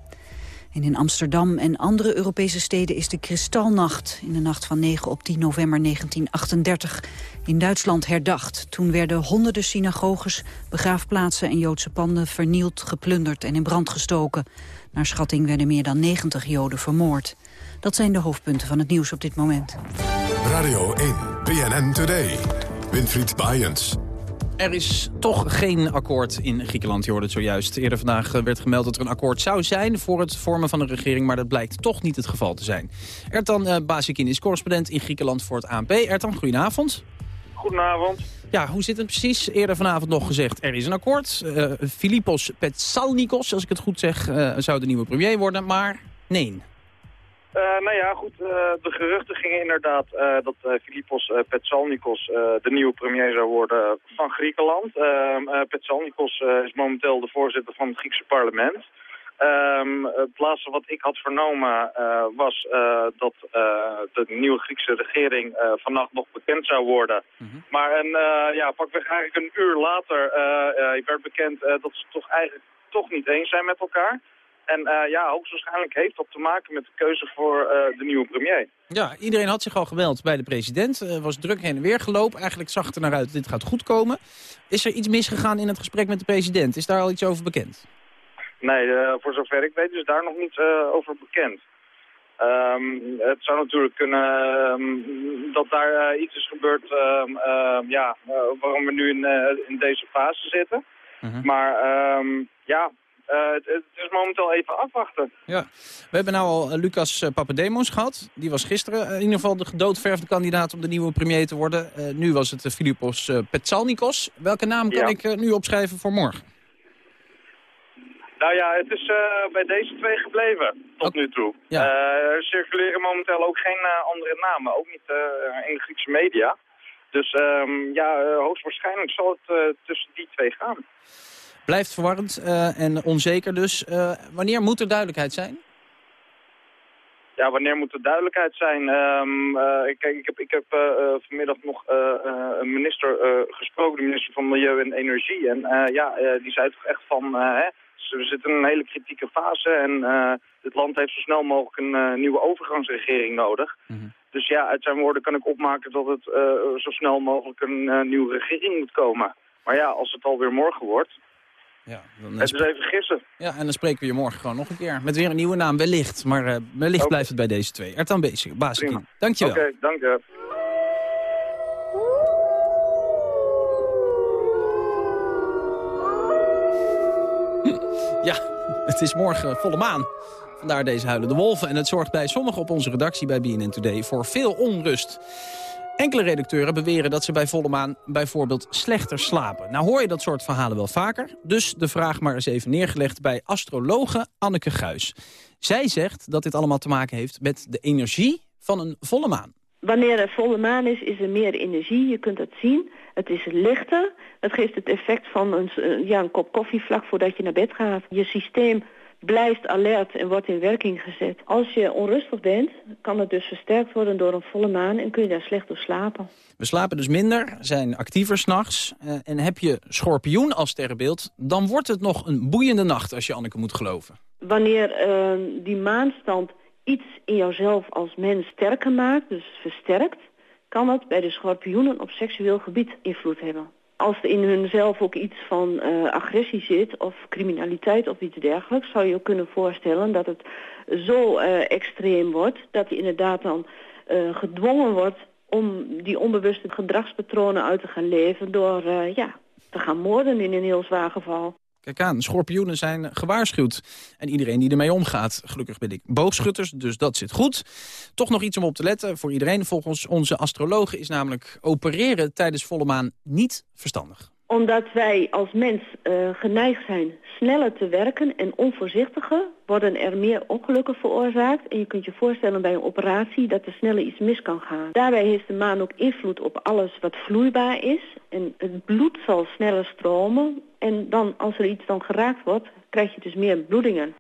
En in Amsterdam en andere Europese steden is de Kristalnacht... in de nacht van 9 op 10 november 1938 in Duitsland herdacht. Toen werden honderden synagoges, begraafplaatsen en Joodse panden... vernield, geplunderd en in brand gestoken. Naar schatting werden meer dan 90 Joden vermoord. Dat zijn de hoofdpunten van het nieuws op dit moment. Radio 1. BNN Today. Winfried Bajens. Er is toch geen akkoord in Griekenland, je hoorde het zojuist. Eerder vandaag eh, werd gemeld dat er een akkoord zou zijn voor het vormen van een regering, maar dat blijkt toch niet het geval te zijn. Ertan uh, Basikin is correspondent in Griekenland voor het ANP. Ertan, goedenavond. Goedenavond. Ja, hoe zit het precies? Eerder vanavond nog gezegd, er is een akkoord. Uh, Philippos Petsalnikos, als ik het goed zeg, uh, zou de nieuwe premier worden, maar nee. Uh, nou ja, goed, uh, de geruchten gingen inderdaad uh, dat Filipos Petsalnikos de nieuwe premier zou worden van Griekenland. Ehm, Petsalnikos is momenteel de voorzitter van het Griekse parlement. Um, het laatste wat ik had vernomen was dat de nieuwe Griekse regering vannacht nog bekend zou worden. Mm -hmm. Maar een, ja, pakweg eigenlijk een uur later werd bekend dat ze toch eigenlijk toch niet eens zijn met elkaar. En uh, ja, hoogstwaarschijnlijk heeft dat te maken met de keuze voor uh, de nieuwe premier. Ja, iedereen had zich al gemeld bij de president. Er was druk heen en weer gelopen. Eigenlijk zag het er naar uit dat dit gaat goed komen. Is er iets misgegaan in het gesprek met de president? Is daar al iets over bekend? Nee, uh, voor zover ik weet is daar nog niets over bekend. Um, het zou natuurlijk kunnen um, dat daar iets is gebeurd um, ja, waarom we nu in, in deze fase zitten. Mhm. -huh. Maar ja, uh, het, het, is momenteel even afwachten. Ja, we hebben nou al Lucas Papademos gehad. Die was gisteren in ieder geval de gedoodverfde kandidaat om de nieuwe premier te worden. Uh, nu was het Filipos Petsalnikos. Welke naam kan Ja. ik nu opschrijven voor morgen? Nou ja, het is eh, bij deze twee gebleven tot nu toe. Ja. Eh, er circuleren momenteel ook geen eh, andere namen, ook niet eh, in de Griekse media. Dus ehm, ja, eh, hoogstwaarschijnlijk zal het eh, tussen die twee gaan. Blijft verwarrend eh, en onzeker dus. Eh, wanneer moet er duidelijkheid zijn? Ja, wanneer moet er duidelijkheid zijn? Eh, kijk, ik heb, ik heb vanmiddag nog een minister gesproken, de minister van Milieu en Energie. En ja, die zei toch echt van, hè, we zitten in een hele kritieke fase en het land heeft zo snel mogelijk een nieuwe overgangsregering nodig. Dus ja, uit zijn woorden kan ik opmaken dat het zo snel mogelijk een nieuwe regering moet komen. Maar ja, als het alweer morgen wordt, Ja, dan, het is even gissen. Ja, en dan spreken we je morgen gewoon nog een keer. Met weer een nieuwe naam, wellicht. Maar eh, wellicht blijft het bij deze twee. Ertan Basic, Basikin. Dankjewel. Oké, dank je. Ja, het is morgen volle maan. Vandaar deze huilende wolven. En het zorgt bij sommigen op onze redactie bij BNN Today voor veel onrust. Enkele redacteuren beweren dat ze bij volle maan bijvoorbeeld slechter slapen. Nou hoor je dat soort verhalen wel vaker. Dus de vraag maar eens even neergelegd bij astrologe Anneke Guis. Zij zegt dat dit allemaal te maken heeft met de energie van een volle maan. Wanneer er volle maan is, is er meer energie. Je kunt het zien. Het is lichter. Het geeft het effect van een, een kop koffie vlak voordat je naar bed gaat. Je systeem blijft alert en wordt in werking gezet. Als je onrustig bent, kan het dus versterkt worden door een volle maan... en kun je daar slecht door slapen. We slapen dus minder, zijn actiever s'nachts. Uh, en heb je schorpioen als sterrenbeeld... dan wordt het nog een boeiende nacht als je Anneke moet geloven. Wanneer uh, die maanstand iets in jouzelf als mens sterker maakt, dus versterkt... kan dat bij de schorpioenen op seksueel gebied invloed hebben als er in hunzelf ook iets van uh, agressie zit of criminaliteit of iets dergelijks... zou je ook kunnen voorstellen dat het zo uh, extreem wordt... dat je inderdaad dan uh, gedwongen wordt om die onbewuste gedragspatronen uit te gaan leven... door ja, te gaan moorden in een heel zwaar geval. Kijk aan, schorpioenen zijn gewaarschuwd. En iedereen die ermee omgaat. Gelukkig ben ik boogschutters, dus dat zit goed. Toch nog iets om op te letten voor iedereen. Volgens onze astrologen is namelijk opereren tijdens volle maan niet verstandig omdat wij als mens uh, geneigd zijn sneller te werken en onvoorzichtiger... worden er meer ongelukken veroorzaakt. En je kunt je voorstellen bij een operatie dat er sneller iets mis kan gaan. Daarbij heeft de maan ook invloed op alles wat vloeibaar is. En het bloed zal sneller stromen. En dan, als er iets dan geraakt wordt, krijg je dus meer bloedingen.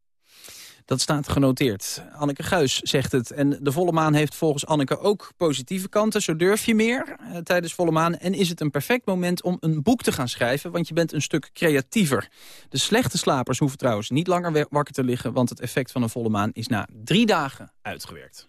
Dat staat genoteerd. Anneke Guis zegt het. En de volle maan heeft volgens Anneke ook positieve kanten. Zo durf je meer eh, tijdens volle maan. En is het een perfect moment om een boek te gaan schrijven... want je bent een stuk creatiever. De slechte slapers hoeven trouwens niet langer wakker te liggen... want het effect van een volle maan is na drie dagen uitgewerkt.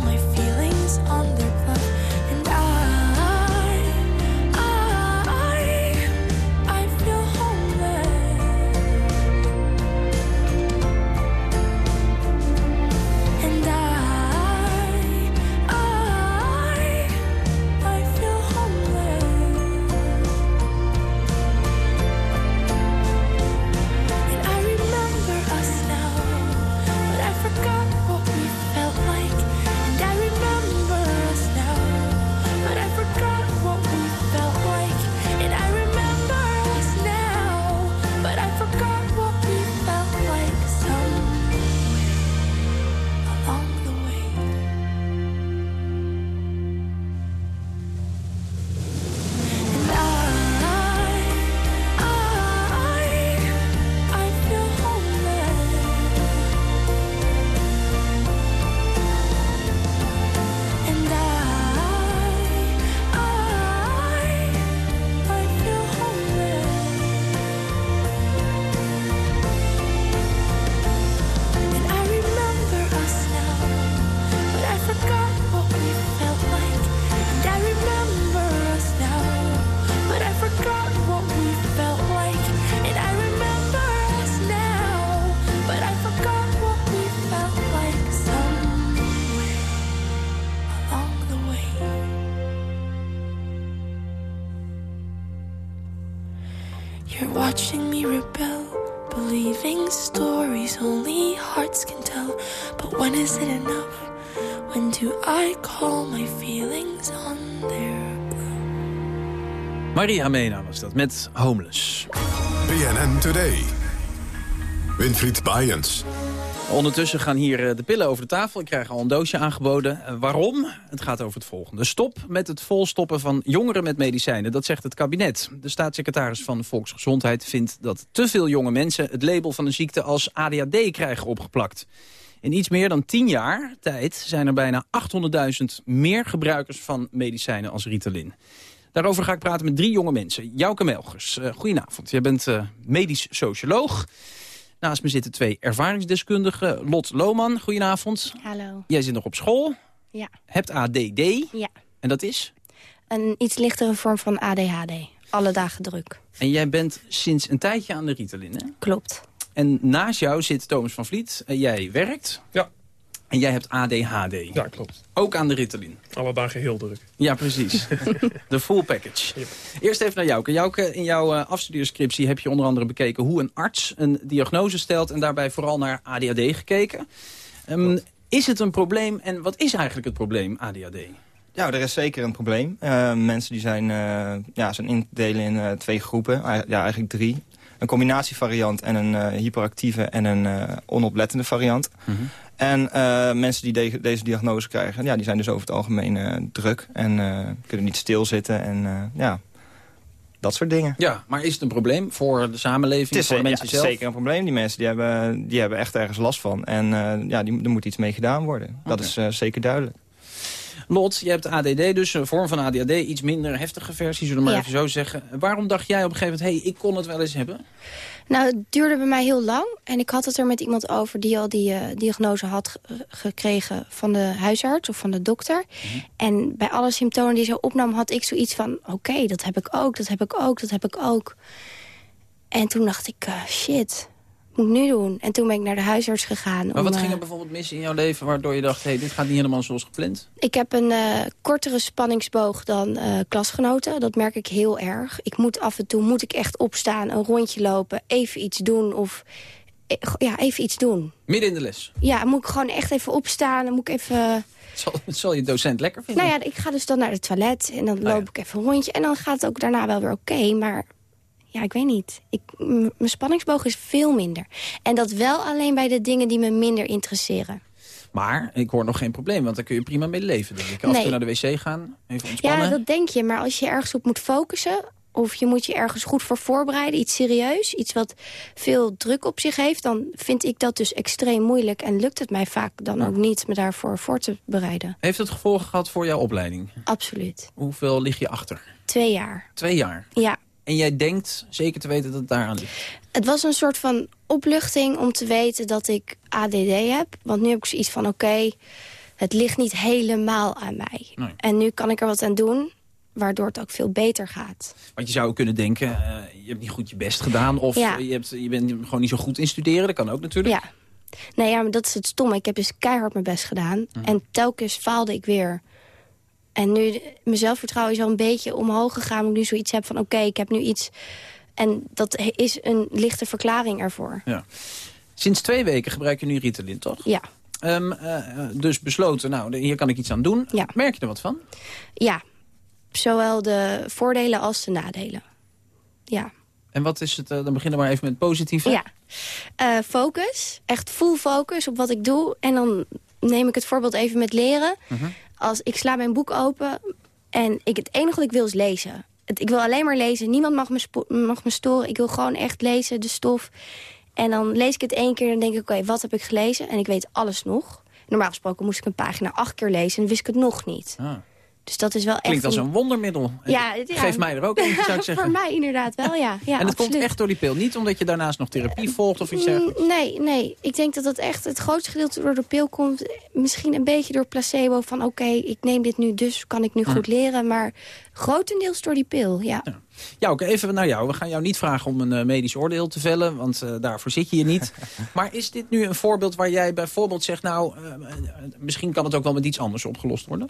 watching me rebel, believing stories only hearts can tell. But when is it enough? When do I call my feelings on their ground? Maria Mena was dat met Homeless. BNN Today. Winfried Baaiens. Ondertussen gaan hier eh, de pillen over de tafel. Ik krijg al een doosje aangeboden. Eh, waarom? Het gaat over het volgende. Stop met het volstoppen van jongeren met medicijnen. Dat zegt het kabinet. De staatssecretaris van Volksgezondheid vindt dat te veel jonge mensen... het label van een ziekte als ADHD krijgen opgeplakt. In iets meer dan 10 jaar tijd zijn er bijna 800.000 meer gebruikers van medicijnen als Ritalin. Daarover ga ik praten met drie jonge mensen. Jouke Melgers, uh, goedenavond. Jij bent medisch socioloog. Naast me zitten twee ervaringsdeskundigen. Lot Lohman, goedenavond. Hallo. Jij zit nog op school. Ja. Hebt ADD. Ja. En dat is? Een iets lichtere vorm van ADHD. Alle dagen druk. En jij bent sinds een tijdje aan de Ritalin, hè? Klopt. En naast jou zit Thomas van Vliet. En jij werkt. Ja. En jij hebt ADHD. Ja, klopt. Ook aan de Ritalin. Alle dagen heel druk. Ja, precies. de full package. Eerst even naar Jouke. Jouke, in jouw uh, afstudeerscriptie heb je onder andere bekeken... hoe een arts een diagnose stelt... en daarbij vooral naar ADHD gekeken. Um, is het een probleem en wat is eigenlijk het probleem ADHD? Ja, er is zeker een probleem. Uh, mensen die zijn, uh, ja, zijn in te delen in uh, twee groepen. ja, eigenlijk drie. Een combinatievariant en een hyperactieve en een onoplettende variant. Mm -hmm. En uh, mensen die de deze diagnose krijgen, ja, die zijn dus over het algemeen uh, druk. En uh, kunnen niet stilzitten en ja, dat soort dingen. Ja, maar is het een probleem voor de samenleving, het is, voor de mensen ja, zelf? Het is zeker een probleem. Die mensen die hebben, die hebben echt ergens last van. En ja, die, er moet iets mee gedaan worden. Dat is zeker duidelijk. Lot, je hebt ADD, dus een vorm van ADHD, iets minder heftige versie, zullen we maar ja. even zo zeggen. Waarom dacht jij op een gegeven moment, hé, hey, ik kon het wel eens hebben? Nou, het duurde bij mij heel lang. En ik had het er met iemand over die al die uh, diagnose had gekregen van de huisarts of van de dokter. Mm -hmm. En bij alle symptomen die ze opnam, had ik zoiets van... oké, okay, dat heb ik ook, dat heb ik ook, dat heb ik ook. En toen dacht ik, uh, shit, moet nu doen? En toen ben ik naar de huisarts gegaan. Maar om, wat ging er uh, bijvoorbeeld mis in jouw leven... waardoor je dacht, hé, hey, dit gaat niet helemaal zoals gepland? Ik heb een uh, kortere spanningsboog dan uh, klasgenoten. Dat merk ik heel erg. Ik moet af en toe moet ik echt opstaan, een rondje lopen... even iets doen of... Ja, even iets doen. Midden in de les? Ja, moet ik gewoon echt even opstaan. Dan moet ik even... Zal, zal je docent lekker vinden? Nou ja, ik ga dus dan naar het toilet en dan loop oh, ja. ik even een rondje. En dan gaat het ook daarna wel weer oké, okay, maar ja, ik weet niet. Ik, mijn spanningsboog is veel minder. En dat wel alleen bij de dingen die me minder interesseren. Maar ik hoor nog geen probleem, want daar kun je prima mee leven, denk ik. Af en toe naar de wc gaan, even ontspannen. Ja, dat denk je. Maar als je ergens op moet focussen... of je moet je ergens goed voor voorbereiden, iets serieus... iets wat veel druk op zich heeft... dan vind ik dat dus extreem moeilijk. En lukt het mij vaak dan ja. ook niet me daarvoor voor te bereiden. Heeft het gevolgen gehad voor jouw opleiding? Absoluut. Hoeveel lig je achter? Twee jaar. Twee jaar? Ja. En jij denkt zeker te weten dat het daaraan ligt? Het was een soort van opluchting om te weten dat ik ADD heb. Want nu heb ik zoiets van, oké, okay, het ligt niet helemaal aan mij. Nee. En nu kan ik er wat aan doen, waardoor het ook veel beter gaat. Want je zou kunnen denken, uh, je hebt niet goed je best gedaan... of ja. je, hebt, je bent gewoon niet zo goed in studeren, dat kan ook natuurlijk. Ja. Nee, ja, maar dat is het stomme. Ik heb dus keihard mijn best gedaan. Mm. En telkens faalde ik weer... En nu, mijn zelfvertrouwen is al een beetje omhoog gegaan. Omdat ik nu zoiets heb van, oké, okay, ik heb nu iets... En dat is een lichte verklaring ervoor. Ja. Sinds twee weken gebruik je nu Ritalin, toch? Ja. Um, uh, dus besloten, nou, hier kan ik iets aan doen. Ja. Merk je er wat van? Ja. Zowel de voordelen als de nadelen. Ja. En wat is het, uh, dan beginnen we maar even met het positieve. Ja. Uh, focus. Echt full focus op wat ik doe. En dan neem ik het voorbeeld even met leren. Uh -huh. Als ik sla mijn boek open en ik, het enige wat ik wil is lezen. Ik wil alleen maar lezen. Niemand mag me, mag me storen. Ik wil gewoon echt lezen, de stof. En dan lees ik het één keer en dan denk ik, oké, wat heb ik gelezen? En ik weet alles nog. Normaal gesproken moest ik een pagina acht keer lezen en wist ik het nog niet. Ah. Dus dat is wel Klinkt echt... als een wondermiddel. Ja, ja. Geef mij er ook een, zou ik zeggen. Voor mij inderdaad wel, ja. ja en het komt echt door die pil? Niet omdat je daarnaast nog therapie volgt of iets dergelijks? Nee, nee. Ik denk dat dat echt het grootste gedeelte door de pil komt. Misschien een beetje door placebo van... oké, okay, ik neem dit nu, dus kan ik nu goed leren. Maar grotendeels door die pil, ja. ja. Ja, ook even naar jou. We gaan jou niet vragen om een uh, medisch oordeel te vellen, want uh, daarvoor zit je hier niet. maar is dit nu een voorbeeld waar jij bijvoorbeeld zegt... nou, uh, misschien kan het ook wel met iets anders opgelost worden?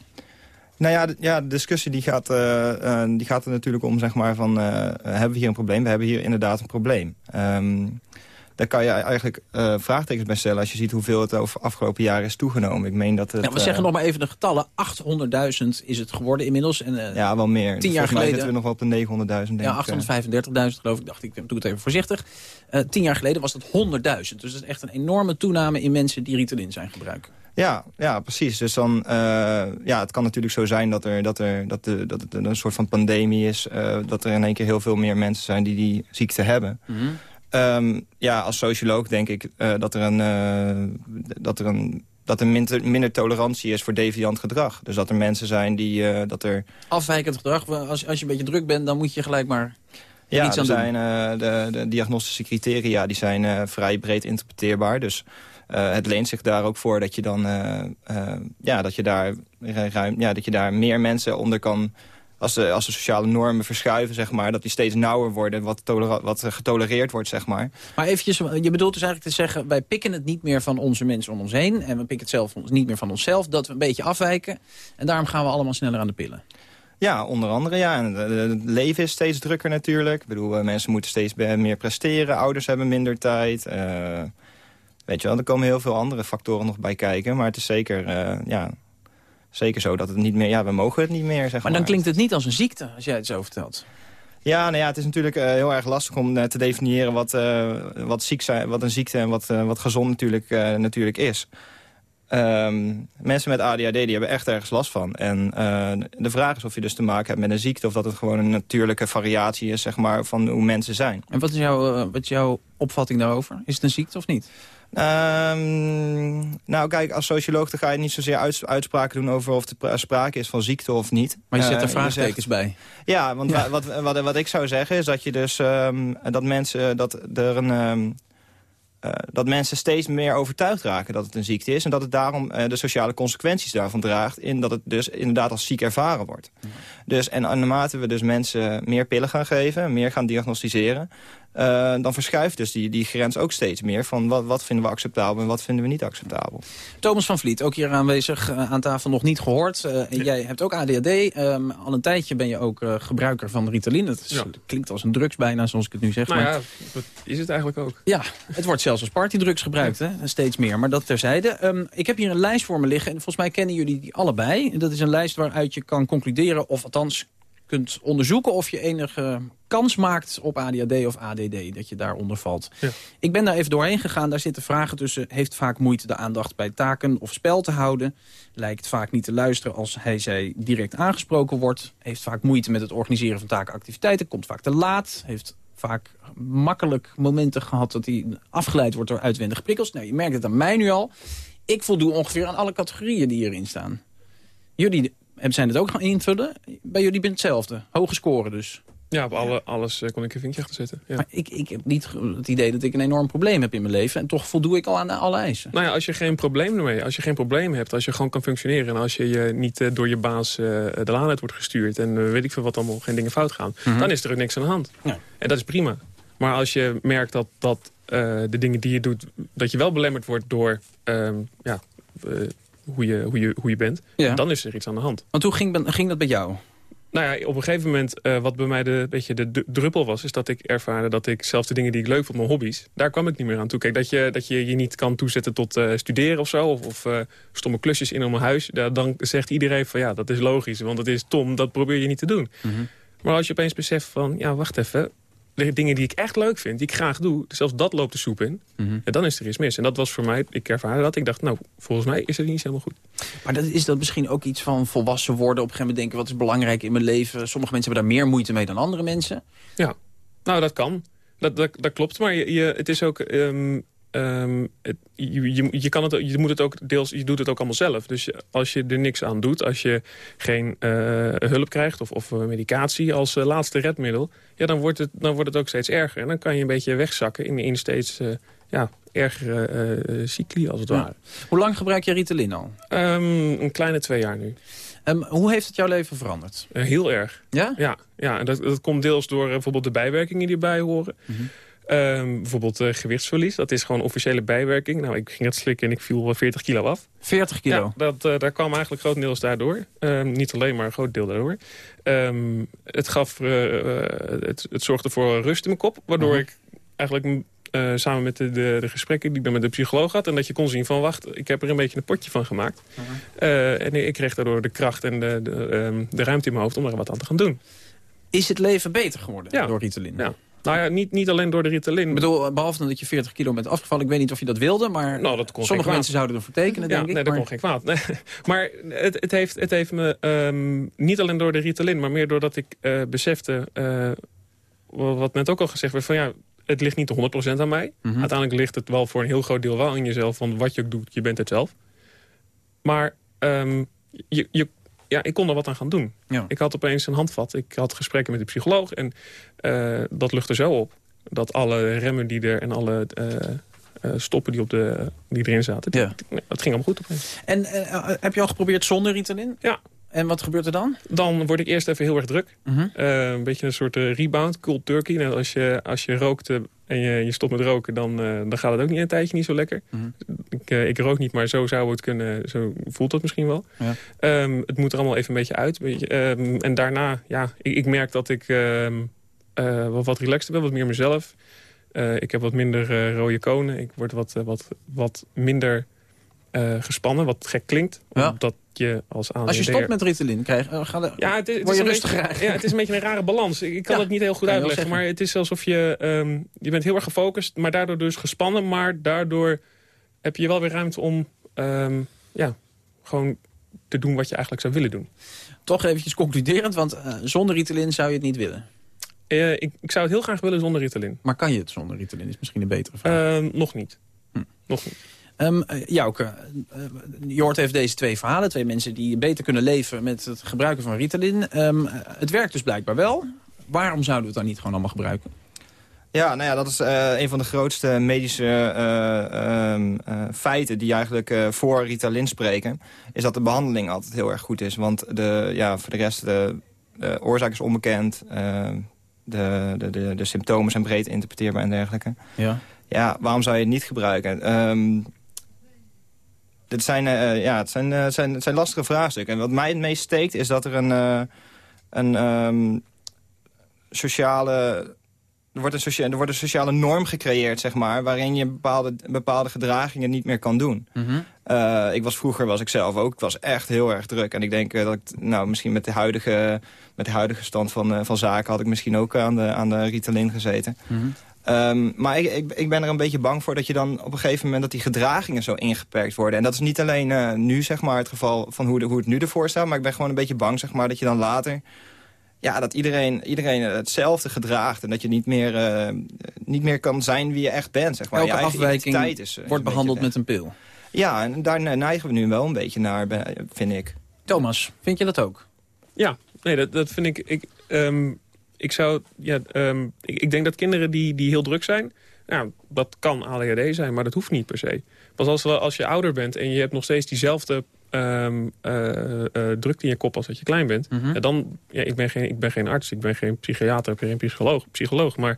Nou ja, de, ja, de discussie die gaat, uh, uh, die gaat er natuurlijk om, zeg maar, van... Uh, hebben we hier een probleem? We hebben hier inderdaad een probleem. Um, daar kan je eigenlijk uh, vraagtekens bij stellen... als je ziet hoeveel het over afgelopen jaren is toegenomen. Ik meen dat het, ja, we zeggen nog maar even de getallen. 800.000 is het geworden inmiddels. En, uh, ja, wel meer. Tien jaar geleden zitten we nog wel op de 900.000, Ja, 835.000 geloof ik. dacht ik, doe het even voorzichtig. Tien jaar geleden was dat 100.000. Dus dat is echt een enorme toename in mensen die Ritalin zijn gebruiken. Ja, ja, precies. Dus dan, uh, ja, het kan natuurlijk zo zijn dat er, dat er dat de, dat het een soort van pandemie is. Uh, dat er in één keer heel veel meer mensen zijn die die ziekte hebben. Mm -hmm. um, ja, als socioloog denk ik uh, dat er een, dat er een dat er minder, minder tolerantie is voor deviant gedrag. Dus dat er mensen zijn die... dat er... Afwijkend gedrag, als, als je een beetje druk bent... dan moet je gelijk maar ja, zijn, de, de diagnostische criteria die zijn vrij breed interpreteerbaar. Dus uh, het leent zich daar ook voor dat je dan ja, dat je daar ruim, ja, dat je daar meer mensen onder kan. Als de, als de sociale normen verschuiven, zeg maar, dat die steeds nauwer worden, wat, wat getolereerd wordt, zeg maar. Maar eventjes, je bedoelt dus eigenlijk te zeggen, wij pikken het niet meer van onze mensen om ons heen. En we pikken het zelf niet meer van onszelf, dat we een beetje afwijken. En daarom gaan we allemaal sneller aan de pillen. Ja, onder andere, ja. En het leven is steeds drukker natuurlijk. Ik bedoel, mensen moeten steeds meer presteren. Ouders hebben minder tijd. Uh, weet je wel, er komen heel veel andere factoren nog bij kijken. Maar het is zeker, uh, ja, zeker zo dat het niet meer... Ja, we mogen het niet meer, zeg maar. Maar dan klinkt het niet als een ziekte, als jij het zo vertelt. Ja, nou ja, het is natuurlijk uh, heel erg lastig om uh, te definiëren wat, wat, ziek zijn, wat een ziekte en wat, wat gezond natuurlijk, natuurlijk is. Um, mensen met ADHD die hebben echt ergens last van. En de vraag is of je dus te maken hebt met een ziekte... of dat het gewoon een natuurlijke variatie is zeg maar, van hoe mensen zijn. En wat is, jouw, wat is jouw opvatting daarover? Is het een ziekte of niet? Um, nou kijk, als socioloog dan ga je niet zozeer uits uitspraken doen... over of er sprake is van ziekte of niet. Maar je zet er uh, vraagtekens bij. Ja, want ja. Wat, wat, wat, ik zou zeggen is dat je dus... Um, dat mensen, dat er een... Um, uh, dat mensen steeds meer overtuigd raken dat het een ziekte is... en dat het daarom uh, de sociale consequenties daarvan draagt... in dat het dus inderdaad als ziek ervaren wordt. Dus, en naarmate we dus mensen meer pillen gaan geven, meer gaan diagnosticeren... Uh, dan verschuift dus die, die grens ook steeds meer... van wat, wat vinden we acceptabel en wat vinden we niet acceptabel. Thomas van Vliet, ook hier aanwezig uh, aan tafel nog niet gehoord. Uh, ja. Jij hebt ook ADHD. Um, al een tijdje ben je ook gebruiker van Ritalin. Dat is, ja. klinkt als een drugs bijna, zoals ik het nu zeg. Nou maar... ja, dat is het eigenlijk ook. Ja, het wordt zelfs als partydrugs gebruikt, hè? steeds meer. Maar dat terzijde. Um, ik heb hier een lijst voor me liggen en volgens mij kennen jullie die allebei. Dat is een lijst waaruit je kan concluderen of althans kunt onderzoeken of je enige kans maakt op ADHD of ADD, dat je daaronder valt. Ja. Ik ben daar even doorheen gegaan, daar zitten vragen tussen... heeft vaak moeite de aandacht bij taken of spel te houden... lijkt vaak niet te luisteren als hij zij direct aangesproken wordt... heeft vaak moeite met het organiseren van takenactiviteiten... komt vaak te laat, heeft vaak makkelijk momenten gehad... dat hij afgeleid wordt door uitwendige prikkels. Nou, je merkt het aan mij nu al. Ik voldoe ongeveer aan alle categorieën die hierin staan. Jullie zijn het ook gaan invullen? Bij jullie bent hetzelfde. Hoge scoren dus. Ja, op alle, alles uh, kon ik een vinkje achter zetten. Ja. Maar ik, ik heb niet het idee dat ik een enorm probleem heb in mijn leven. En toch voldoe ik al aan alle eisen. Nou ja, als je geen probleem ermee, als je geen probleem hebt, als je gewoon kan functioneren. En als je, je niet uh, door je baas uh, de laan uit wordt gestuurd. En weet ik veel wat allemaal, geen dingen fout gaan. Mm -hmm. Dan is er ook niks aan de hand. Ja. En dat is prima. Maar als je merkt dat, dat de dingen die je doet, dat je wel belemmerd wordt door ja, hoe je, hoe je, hoe je bent, ja. dan is er iets aan de hand. Want hoe ging, ging dat bij jou? Nou ja, op een gegeven moment, uh, wat bij mij de, beetje de druppel was... is dat ik ervaarde dat ik zelfs de dingen die ik leuk vond, mijn hobby's... daar kwam ik niet meer aan toe. Kijk, dat je dat je, je niet kan toezetten tot uh, studeren of zo... of, of uh, stomme klusjes in om een huis... dan zegt iedereen van ja, dat is logisch, want het is Tom, dat probeer je niet te doen. Mm -hmm. Maar als je opeens beseft van, ja, wacht even de dingen die ik echt leuk vind, die ik graag doe... zelfs dat loopt de soep in, mm -hmm. ja, dan is er iets mis. En dat was voor mij, ik ervaarde dat. Ik dacht, nou, volgens mij is het niet helemaal goed. Maar dat, is dat misschien ook iets van volwassen worden... op een gegeven moment denken, wat is belangrijk in mijn leven? Sommige mensen hebben daar meer moeite mee dan andere mensen. Ja, nou, dat kan. Dat, dat, dat klopt, maar je, je, het is ook... Um, Um, het, je, je, je, kan het, je, moet het ook deels, je doet het ook allemaal zelf. Dus als je er niks aan doet, als je geen uh, hulp krijgt of, of medicatie als uh, laatste redmiddel... Ja, dan, wordt het, dan wordt het ook steeds erger. En dan kan je een beetje wegzakken in, in steeds uh, ja, ergere cycli, als het ja. ware. Hoe lang gebruik je Ritalin al? Um, een kleine twee jaar nu. Um, hoe heeft het jouw leven veranderd? heel erg. Ja? Ja, ja en dat, dat komt deels door bijvoorbeeld de bijwerkingen die erbij horen... Mm -hmm. Um, bijvoorbeeld uh, gewichtsverlies, dat is gewoon officiële bijwerking. Nou, ik ging het slikken en ik viel wel 40 kilo af. 40 kilo? Ja, dat, uh, daar kwam eigenlijk grotendeels daardoor. Um, niet alleen, maar een groot deel daardoor. Um, het, gaf, uh, het, het zorgde voor rust in mijn kop, waardoor -huh. ik eigenlijk eh, samen met de, de, de, gesprekken die ik met de psycholoog had. En dat je kon zien van, wacht, ik heb er een beetje een potje van gemaakt. Uh en ik kreeg daardoor de kracht en de, de, ehm, de, ruimte in mijn hoofd om er wat aan te gaan doen. Is het leven beter geworden door Ritalin? Ja. Nou ja, niet, niet alleen door de Ritalin. Ik bedoel, behalve dat je 40 kilo bent afgevallen. Ik weet niet of je dat wilde, maar nou, dat kon sommige mensen zouden ervoor tekenen, ja, denk ik. Nee, dat kon geen kwaad. Nee. Maar het, het, heeft, het heeft me um, niet alleen door de Ritalin, maar meer doordat ik uh, besefte... Uh, wat net ook al gezegd werd, van ja, het ligt niet 100% aan mij. Mm -hmm. Uiteindelijk ligt het wel voor een heel groot deel wel in jezelf. Van wat je ook doet, je bent het zelf. Maar um, je, je, ja, ik kon er wat aan gaan doen. Ja. Ik had opeens een handvat. Ik had gesprekken met de psycholoog. En uh, dat luchtte zo op. Dat alle remmen die er en alle uh, uh, stoppen die, op de, die erin zaten... Ja. dat ging allemaal goed opeens. En heb je al geprobeerd zonder Ritalin? Ja. En wat gebeurt er dan? Dan word ik eerst even heel erg druk. Uh -huh. uh, een beetje een soort uh, rebound, cold turkey. Nou, als, je, als je rookt uh, en je, je stopt met roken, dan, dan gaat het ook niet een tijdje niet zo lekker. -huh. Ik, ik, rook niet, maar zo zou het kunnen. Zo voelt dat misschien wel. Ja. Um, het moet er allemaal even een beetje uit. Um, en daarna, ja, ik, ik merk dat ik um, wat, wat relaxter ben, wat meer mezelf. ik heb wat minder rode konen. Ik word wat, wat, wat minder gespannen, wat gek klinkt. Ja. Omdat je als Als je stopt met Ritalin, krijg, ga, ja, het, het word je is rustiger beetje, Ja, het is een beetje een rare balans. Ik kan Ja, het niet heel goed uitleggen, maar het is alsof je... Je bent heel erg gefocust, maar daardoor dus gespannen. Maar daardoor heb je wel weer ruimte om um, ja, gewoon te doen wat je eigenlijk zou willen doen. Toch eventjes concluderend, want uh, zonder Ritalin zou je het niet willen. Uh, ik, ik zou het heel graag willen zonder Ritalin. Maar kan je het zonder Ritalin? Is misschien een betere vraag. Uh, nog niet. Hm. Nog niet. Um, uh, Jouke, je hoort even deze twee verhalen. Twee mensen die beter kunnen leven met het gebruiken van Ritalin. Um, het werkt dus blijkbaar wel. Waarom zouden we het dan niet gewoon allemaal gebruiken? Ja, nou ja, dat is uh, een van de grootste medische uh, um, uh, feiten die eigenlijk voor Ritalin spreken. Is dat de behandeling altijd heel erg goed is. Want de, ja, voor de rest, de, de oorzaak is onbekend. De, de, de, de, symptomen zijn breed interpreteerbaar en dergelijke. Ja. Ja, waarom zou je het niet gebruiken? Um, dit zijn, ja, het zijn, het zijn, het zijn lastige vraagstukken. En wat mij het meest steekt is dat er een, een um, sociale er wordt, een sociale, er wordt een sociale norm gecreëerd, zeg maar... waarin je bepaalde, bepaalde gedragingen niet meer kan doen. Mm -hmm. uh, ik was, vroeger was ik zelf ook. Ik was echt heel erg druk. En ik denk uh, dat ik, nou, misschien met de huidige, met de huidige stand van, uh, van zaken... had ik misschien ook aan de, aan de Ritalin gezeten. Mm -hmm. um, maar ik, ik, ik, ben er een beetje bang voor dat je dan op een gegeven moment... dat die gedragingen zo ingeperkt worden. En dat is niet alleen nu, zeg maar, het geval van hoe, de, hoe het nu ervoor staat... maar ik ben gewoon een beetje bang, zeg maar, dat je dan later ja, dat iedereen, iedereen hetzelfde gedraagt. En dat je niet meer, uh, niet meer kan zijn wie je echt bent. Zeg maar. Elke je afwijking is, uh, wordt behandeld met een pil. Ja, en daar neigen we nu wel een beetje naar, vind ik. Thomas, vind je dat ook? Ja, nee, dat, dat vind ik... Ik, um, ik zou... Ja, um, ik, ik, denk dat kinderen die, die heel druk zijn... Nou, dat kan ADHD zijn, maar dat hoeft niet per se. Pas als, als je ouder bent en je hebt nog steeds diezelfde Um, drukt in je kop als dat je klein bent. Mm -hmm. ja, dan, ja, ik, ben geen, ik ben geen arts, ik ben geen psychiater, ik ben geen psycholoog. psycholoog maar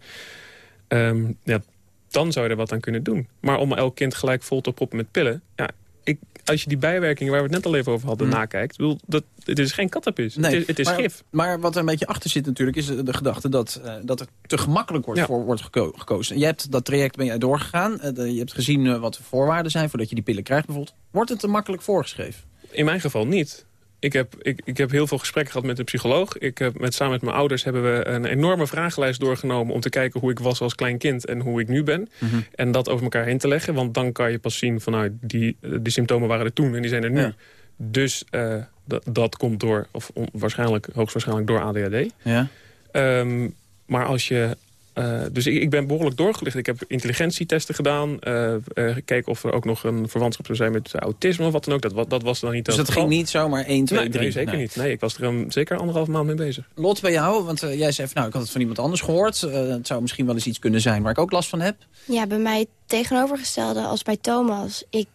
um, ja, dan zou je er wat aan kunnen doen. Maar om elk kind gelijk vol te proppen met pillen... Ja, ik, als je die bijwerkingen waar we het net al even over hadden Mm. nakijkt... Bedoel, dat, het is geen kattenpis, Nee, het is, het is maar, gif. Maar wat er een beetje achter zit natuurlijk... is de gedachte dat, uh, dat er te gemakkelijk wordt, Ja. voor wordt geko gekozen. Je hebt dat traject ben je doorgegaan. Uh, je hebt gezien uh, wat de voorwaarden zijn voordat je die pillen krijgt bijvoorbeeld. Wordt het te makkelijk voorgeschreven? In mijn geval niet. Ik heb, ik, ik heb heel veel gesprekken gehad met een psycholoog. Ik heb met, samen met mijn ouders hebben we een enorme vragenlijst doorgenomen... om te kijken hoe ik was als klein kind en hoe ik nu ben. Mm -hmm. En dat over elkaar heen te leggen. Want dan kan je pas zien van nou, die, die symptomen waren er toen en die zijn er nu. Ja. Dus uh, dat komt door, of waarschijnlijk, hoogstwaarschijnlijk door ADHD. Ja. Um, maar als je... Uh, dus ik, ik, ben behoorlijk doorgelicht. Ik heb intelligentietesten gedaan. Uh, gekeken of er ook nog een verwantschap zou zijn met autisme of wat dan ook. Dat, dat was dan niet Dus dat ging niet zomaar 1, 2, nee, 3? Nee, zeker nee. niet. Nee, ik was er um, zeker anderhalf maand mee bezig. Lot, bij jou? Want uh, jij zei van, nou, ik had het van iemand anders gehoord. het zou misschien wel eens iets kunnen zijn waar ik ook last van heb. Ja, bij mij tegenovergestelde als bij Thomas. Ik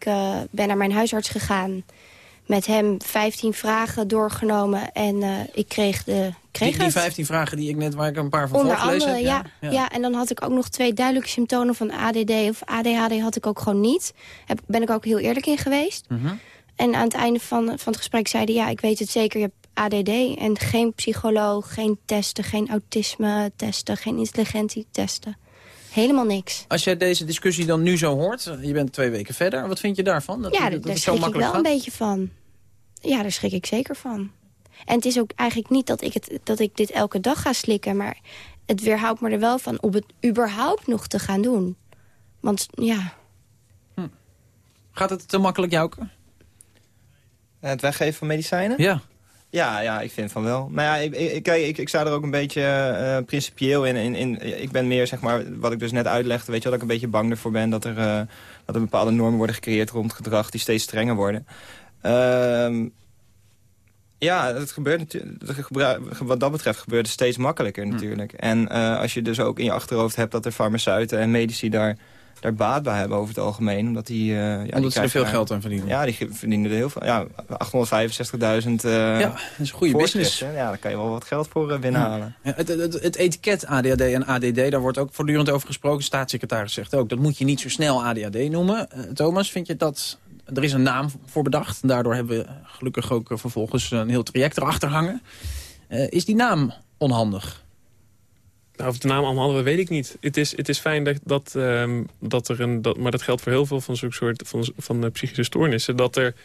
ben naar mijn huisarts gegaan met hem 15 vragen doorgenomen en uh, ik kreeg de kreeg die, die 15 vragen die ik net waar ik een paar van Onder andere, heb. Ja, ja. ja, en dan had ik ook nog twee duidelijke symptomen van ADD of ADHD had ik ook gewoon niet. Heb, ben ik ook heel eerlijk in geweest. Mm -hmm. En aan het einde van, van het gesprek zeiden ja, ik weet het zeker, je hebt ADD en geen psycholoog, geen testen, geen autisme testen, geen intelligentietesten. Helemaal niks. Als jij deze discussie dan nu zo hoort, eh, je bent twee weken verder, wat vind je daarvan? Dat, ja, dat daar het zo schrik ik makkelijk wel gaat? een beetje van. Ja, daar schrik ik zeker van. En het is ook eigenlijk niet dat ik, het, dat ik dit elke dag ga slikken... maar het weerhoudt me er wel van om het überhaupt nog te gaan doen. Want ja, Gaat het te makkelijk, Jouke? Eh, Het weggeven van medicijnen? Ja. Ja, ja, ik vind van wel. Maar ja, ik, ik, kijk, ik, ik sta er ook een beetje eh, principieel in, in, in. Ik ben meer, zeg maar, wat ik dus net uitlegde... weet je wel, dat ik een beetje bang ervoor ben... dat er, eh, dat er bepaalde normen worden gecreëerd rond gedrag... die steeds strenger worden. Ehm, ja, het gebeurt natuurlijk. Wat dat betreft gebeurt het steeds makkelijker natuurlijk. En eh, als je dus ook in je achterhoofd hebt... dat er farmaceuten en medici daar daar baat bij hebben over het algemeen. Omdat, die, eh, ja, die ze er veel daar- geld aan verdienen. Ja, die verdienen er heel veel. Ja, 865.000 eh Ja, dat is een goede business. Ja, daar kan je wel wat geld voor binnenhalen. Ja, het, het, het etiket ADHD en ADD, daar wordt ook voortdurend over gesproken. Staatssecretaris zegt ook, dat moet je niet zo snel ADHD noemen. Thomas, vind je dat... Er is een naam voor bedacht. En daardoor hebben we gelukkig ook eh, vervolgens een heel traject erachter hangen. Eh, is die naam onhandig? Nou, of de naam allemaal hadden, weet ik niet. Het is, het is fijn dat, dat, ehm, dat er een... Dat, maar dat geldt voor heel veel van zulke soort van, van eh, psychische stoornissen. Dat er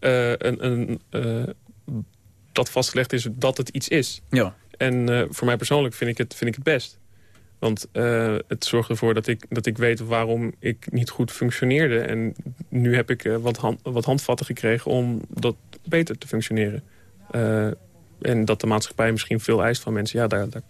een... een dat vastgelegd is dat het iets is. Ja. En voor mij persoonlijk vind ik het, vind ik het best. Want eh, het zorgt ervoor dat ik, dat ik weet waarom ik niet goed functioneerde. En nu heb ik eh, wat, hand, wat handvatten gekregen om dat beter te functioneren. Eh, en dat de maatschappij misschien veel eist van mensen. Ja, daar, daar,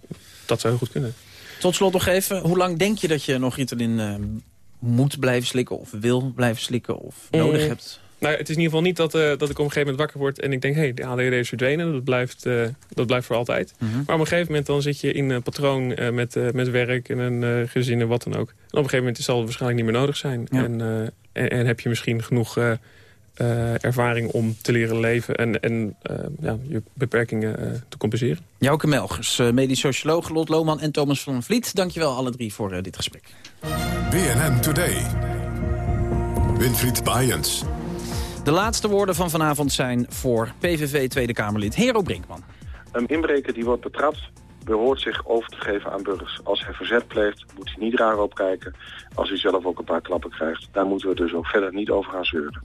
dat zou heel goed kunnen. Tot slot nog even, hoe lang denk je dat je nog Ritalin moet blijven slikken... of wil blijven slikken of nodig hebt? Nou, het is in ieder geval niet dat, eh, dat ik op een gegeven moment wakker word... en ik denk, hé, hey, de ADHD is verdwenen. Dat blijft, eh, dat blijft voor altijd. Mhm. Maar op een gegeven moment dan zit je in een patroon eh, met, eh, met werk... en een eh, gezin en wat dan ook. En op een gegeven moment zal het waarschijnlijk niet meer nodig zijn. Ja. En, eh, en, en heb je misschien genoeg eh, eh, ervaring om te leren leven... en, en eh, ja, je beperkingen eh, te compenseren. Jouke Melgers, eh, medisch socioloog, Lot Lohman en Thomas van Vliet. Dankjewel alle drie voor eh, dit gesprek. BNN Today. Winfried Bajens. De laatste woorden van vanavond zijn voor PVV Tweede Kamerlid Hero Brinkman. Een inbreker die wordt betrapt behoort zich over te geven aan burgers. Als hij verzet pleegt, moet hij niet raar opkijken. Als hij zelf ook een paar klappen krijgt, daar moeten we dus ook verder niet over gaan zeuren.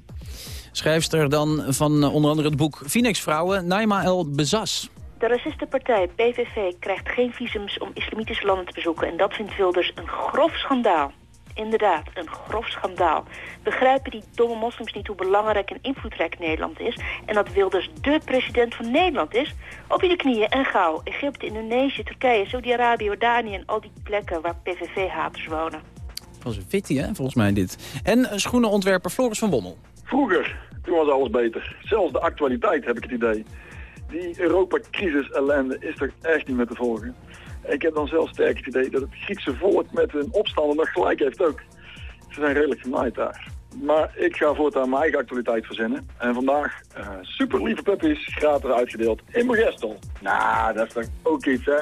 Schrijfster dan van eh, onder andere het boek Phoenix Vrouwen, Naima El Bezas. De racistenpartij PVV krijgt geen visums om islamitische landen te bezoeken. En dat vindt Wilders een grof schandaal. Inderdaad, een grof schandaal. Begrijpen die domme moslims niet hoe belangrijk en invloedrijk Nederland is... en dat Wilders dé president van Nederland is? Op je knieën en gauw. Egypte, Indonesië, Turkije, Saudi-Arabië, Jordanië... en al die plekken waar PVV-haters wonen. Dat was een fitty, hè, volgens mij dit. En eh, schoenenontwerper Floris van Bommel. Vroeger, toen was alles beter. Zelfs de actualiteit heb ik het idee. Die Europa-crisis ellende is toch echt niet meer te volgen. Ik heb dan zelfs sterk het idee dat het Griekse volk met hun opstanden nog gelijk heeft ook. Ze zijn redelijk genaaid daar. Maar ik ga voortaan mijn eigen actualiteit verzinnen. En vandaag eh, super lieve puppies gratis uitgedeeld in Mogestel. Nou, dat is toch ook iets, hè?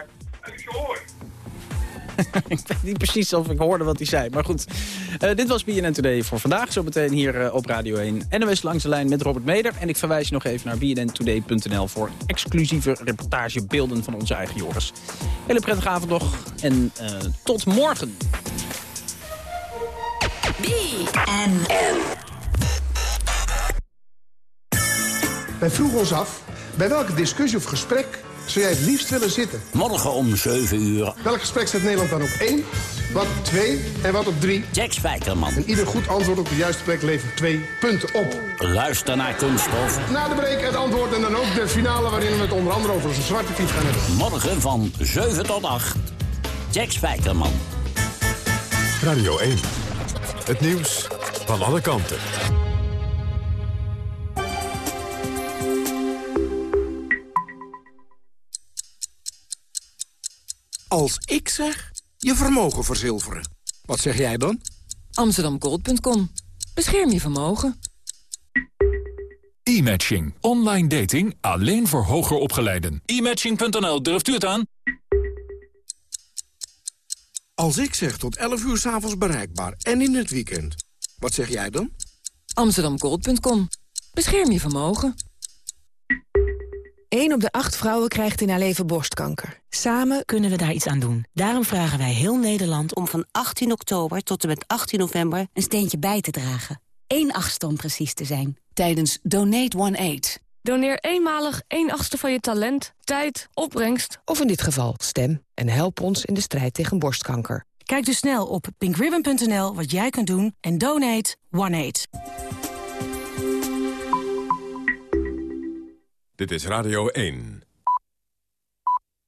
ik weet niet precies of ik hoorde wat hij zei. Maar goed, Eh, dit was BNN Today voor vandaag. Zometeen hier eh, op Radio 1. NOS langs de lijn met Robert Meder. En ik verwijs je nog even naar bnntoday.nl voor exclusieve reportagebeelden van onze eigen Joris. Hele prettige avond nog en eh, tot morgen. BNN. Wij vroegen ons af, bij welke discussie of gesprek zou jij het liefst willen zitten? Morgen om 7 uur. Welk gesprek zet Nederland dan op 1, wat op 2 en wat op 3? Jack Spijkerman. En ieder goed antwoord op de juiste plek levert 2 punten op. Luister naar Kunststof. Na de break het antwoord en dan ook de finale waarin we het onder andere over onze zwarte piet gaan hebben. Morgen van 7 tot 8. Jack Spijkerman. Radio 1. Het nieuws van alle kanten. Als ik zeg, je vermogen verzilveren. Wat zeg jij dan? Amsterdamgold.com. Bescherm je vermogen. E-matching. Online dating alleen voor hoger opgeleiden. E-matching.nl, durft u het aan? Als ik zeg tot 11 uur s'avonds bereikbaar en in het weekend. Wat zeg jij dan? Amsterdamgold.com. Bescherm je vermogen. 1 op de 8 vrouwen krijgt in haar leven borstkanker. Samen kunnen we daar iets aan doen. Daarom vragen wij heel Nederland om van 18 oktober tot en met 18 november een steentje bij te dragen. 1 achtste om precies te zijn. Tijdens Donate One Aid. Doneer eenmalig 1 achtste van je talent, tijd, opbrengst of in dit geval stem. En help ons in de strijd tegen borstkanker. Kijk dus snel op pinkribbon.nl wat jij kunt doen en donate One Aid. Dit is Radio 1.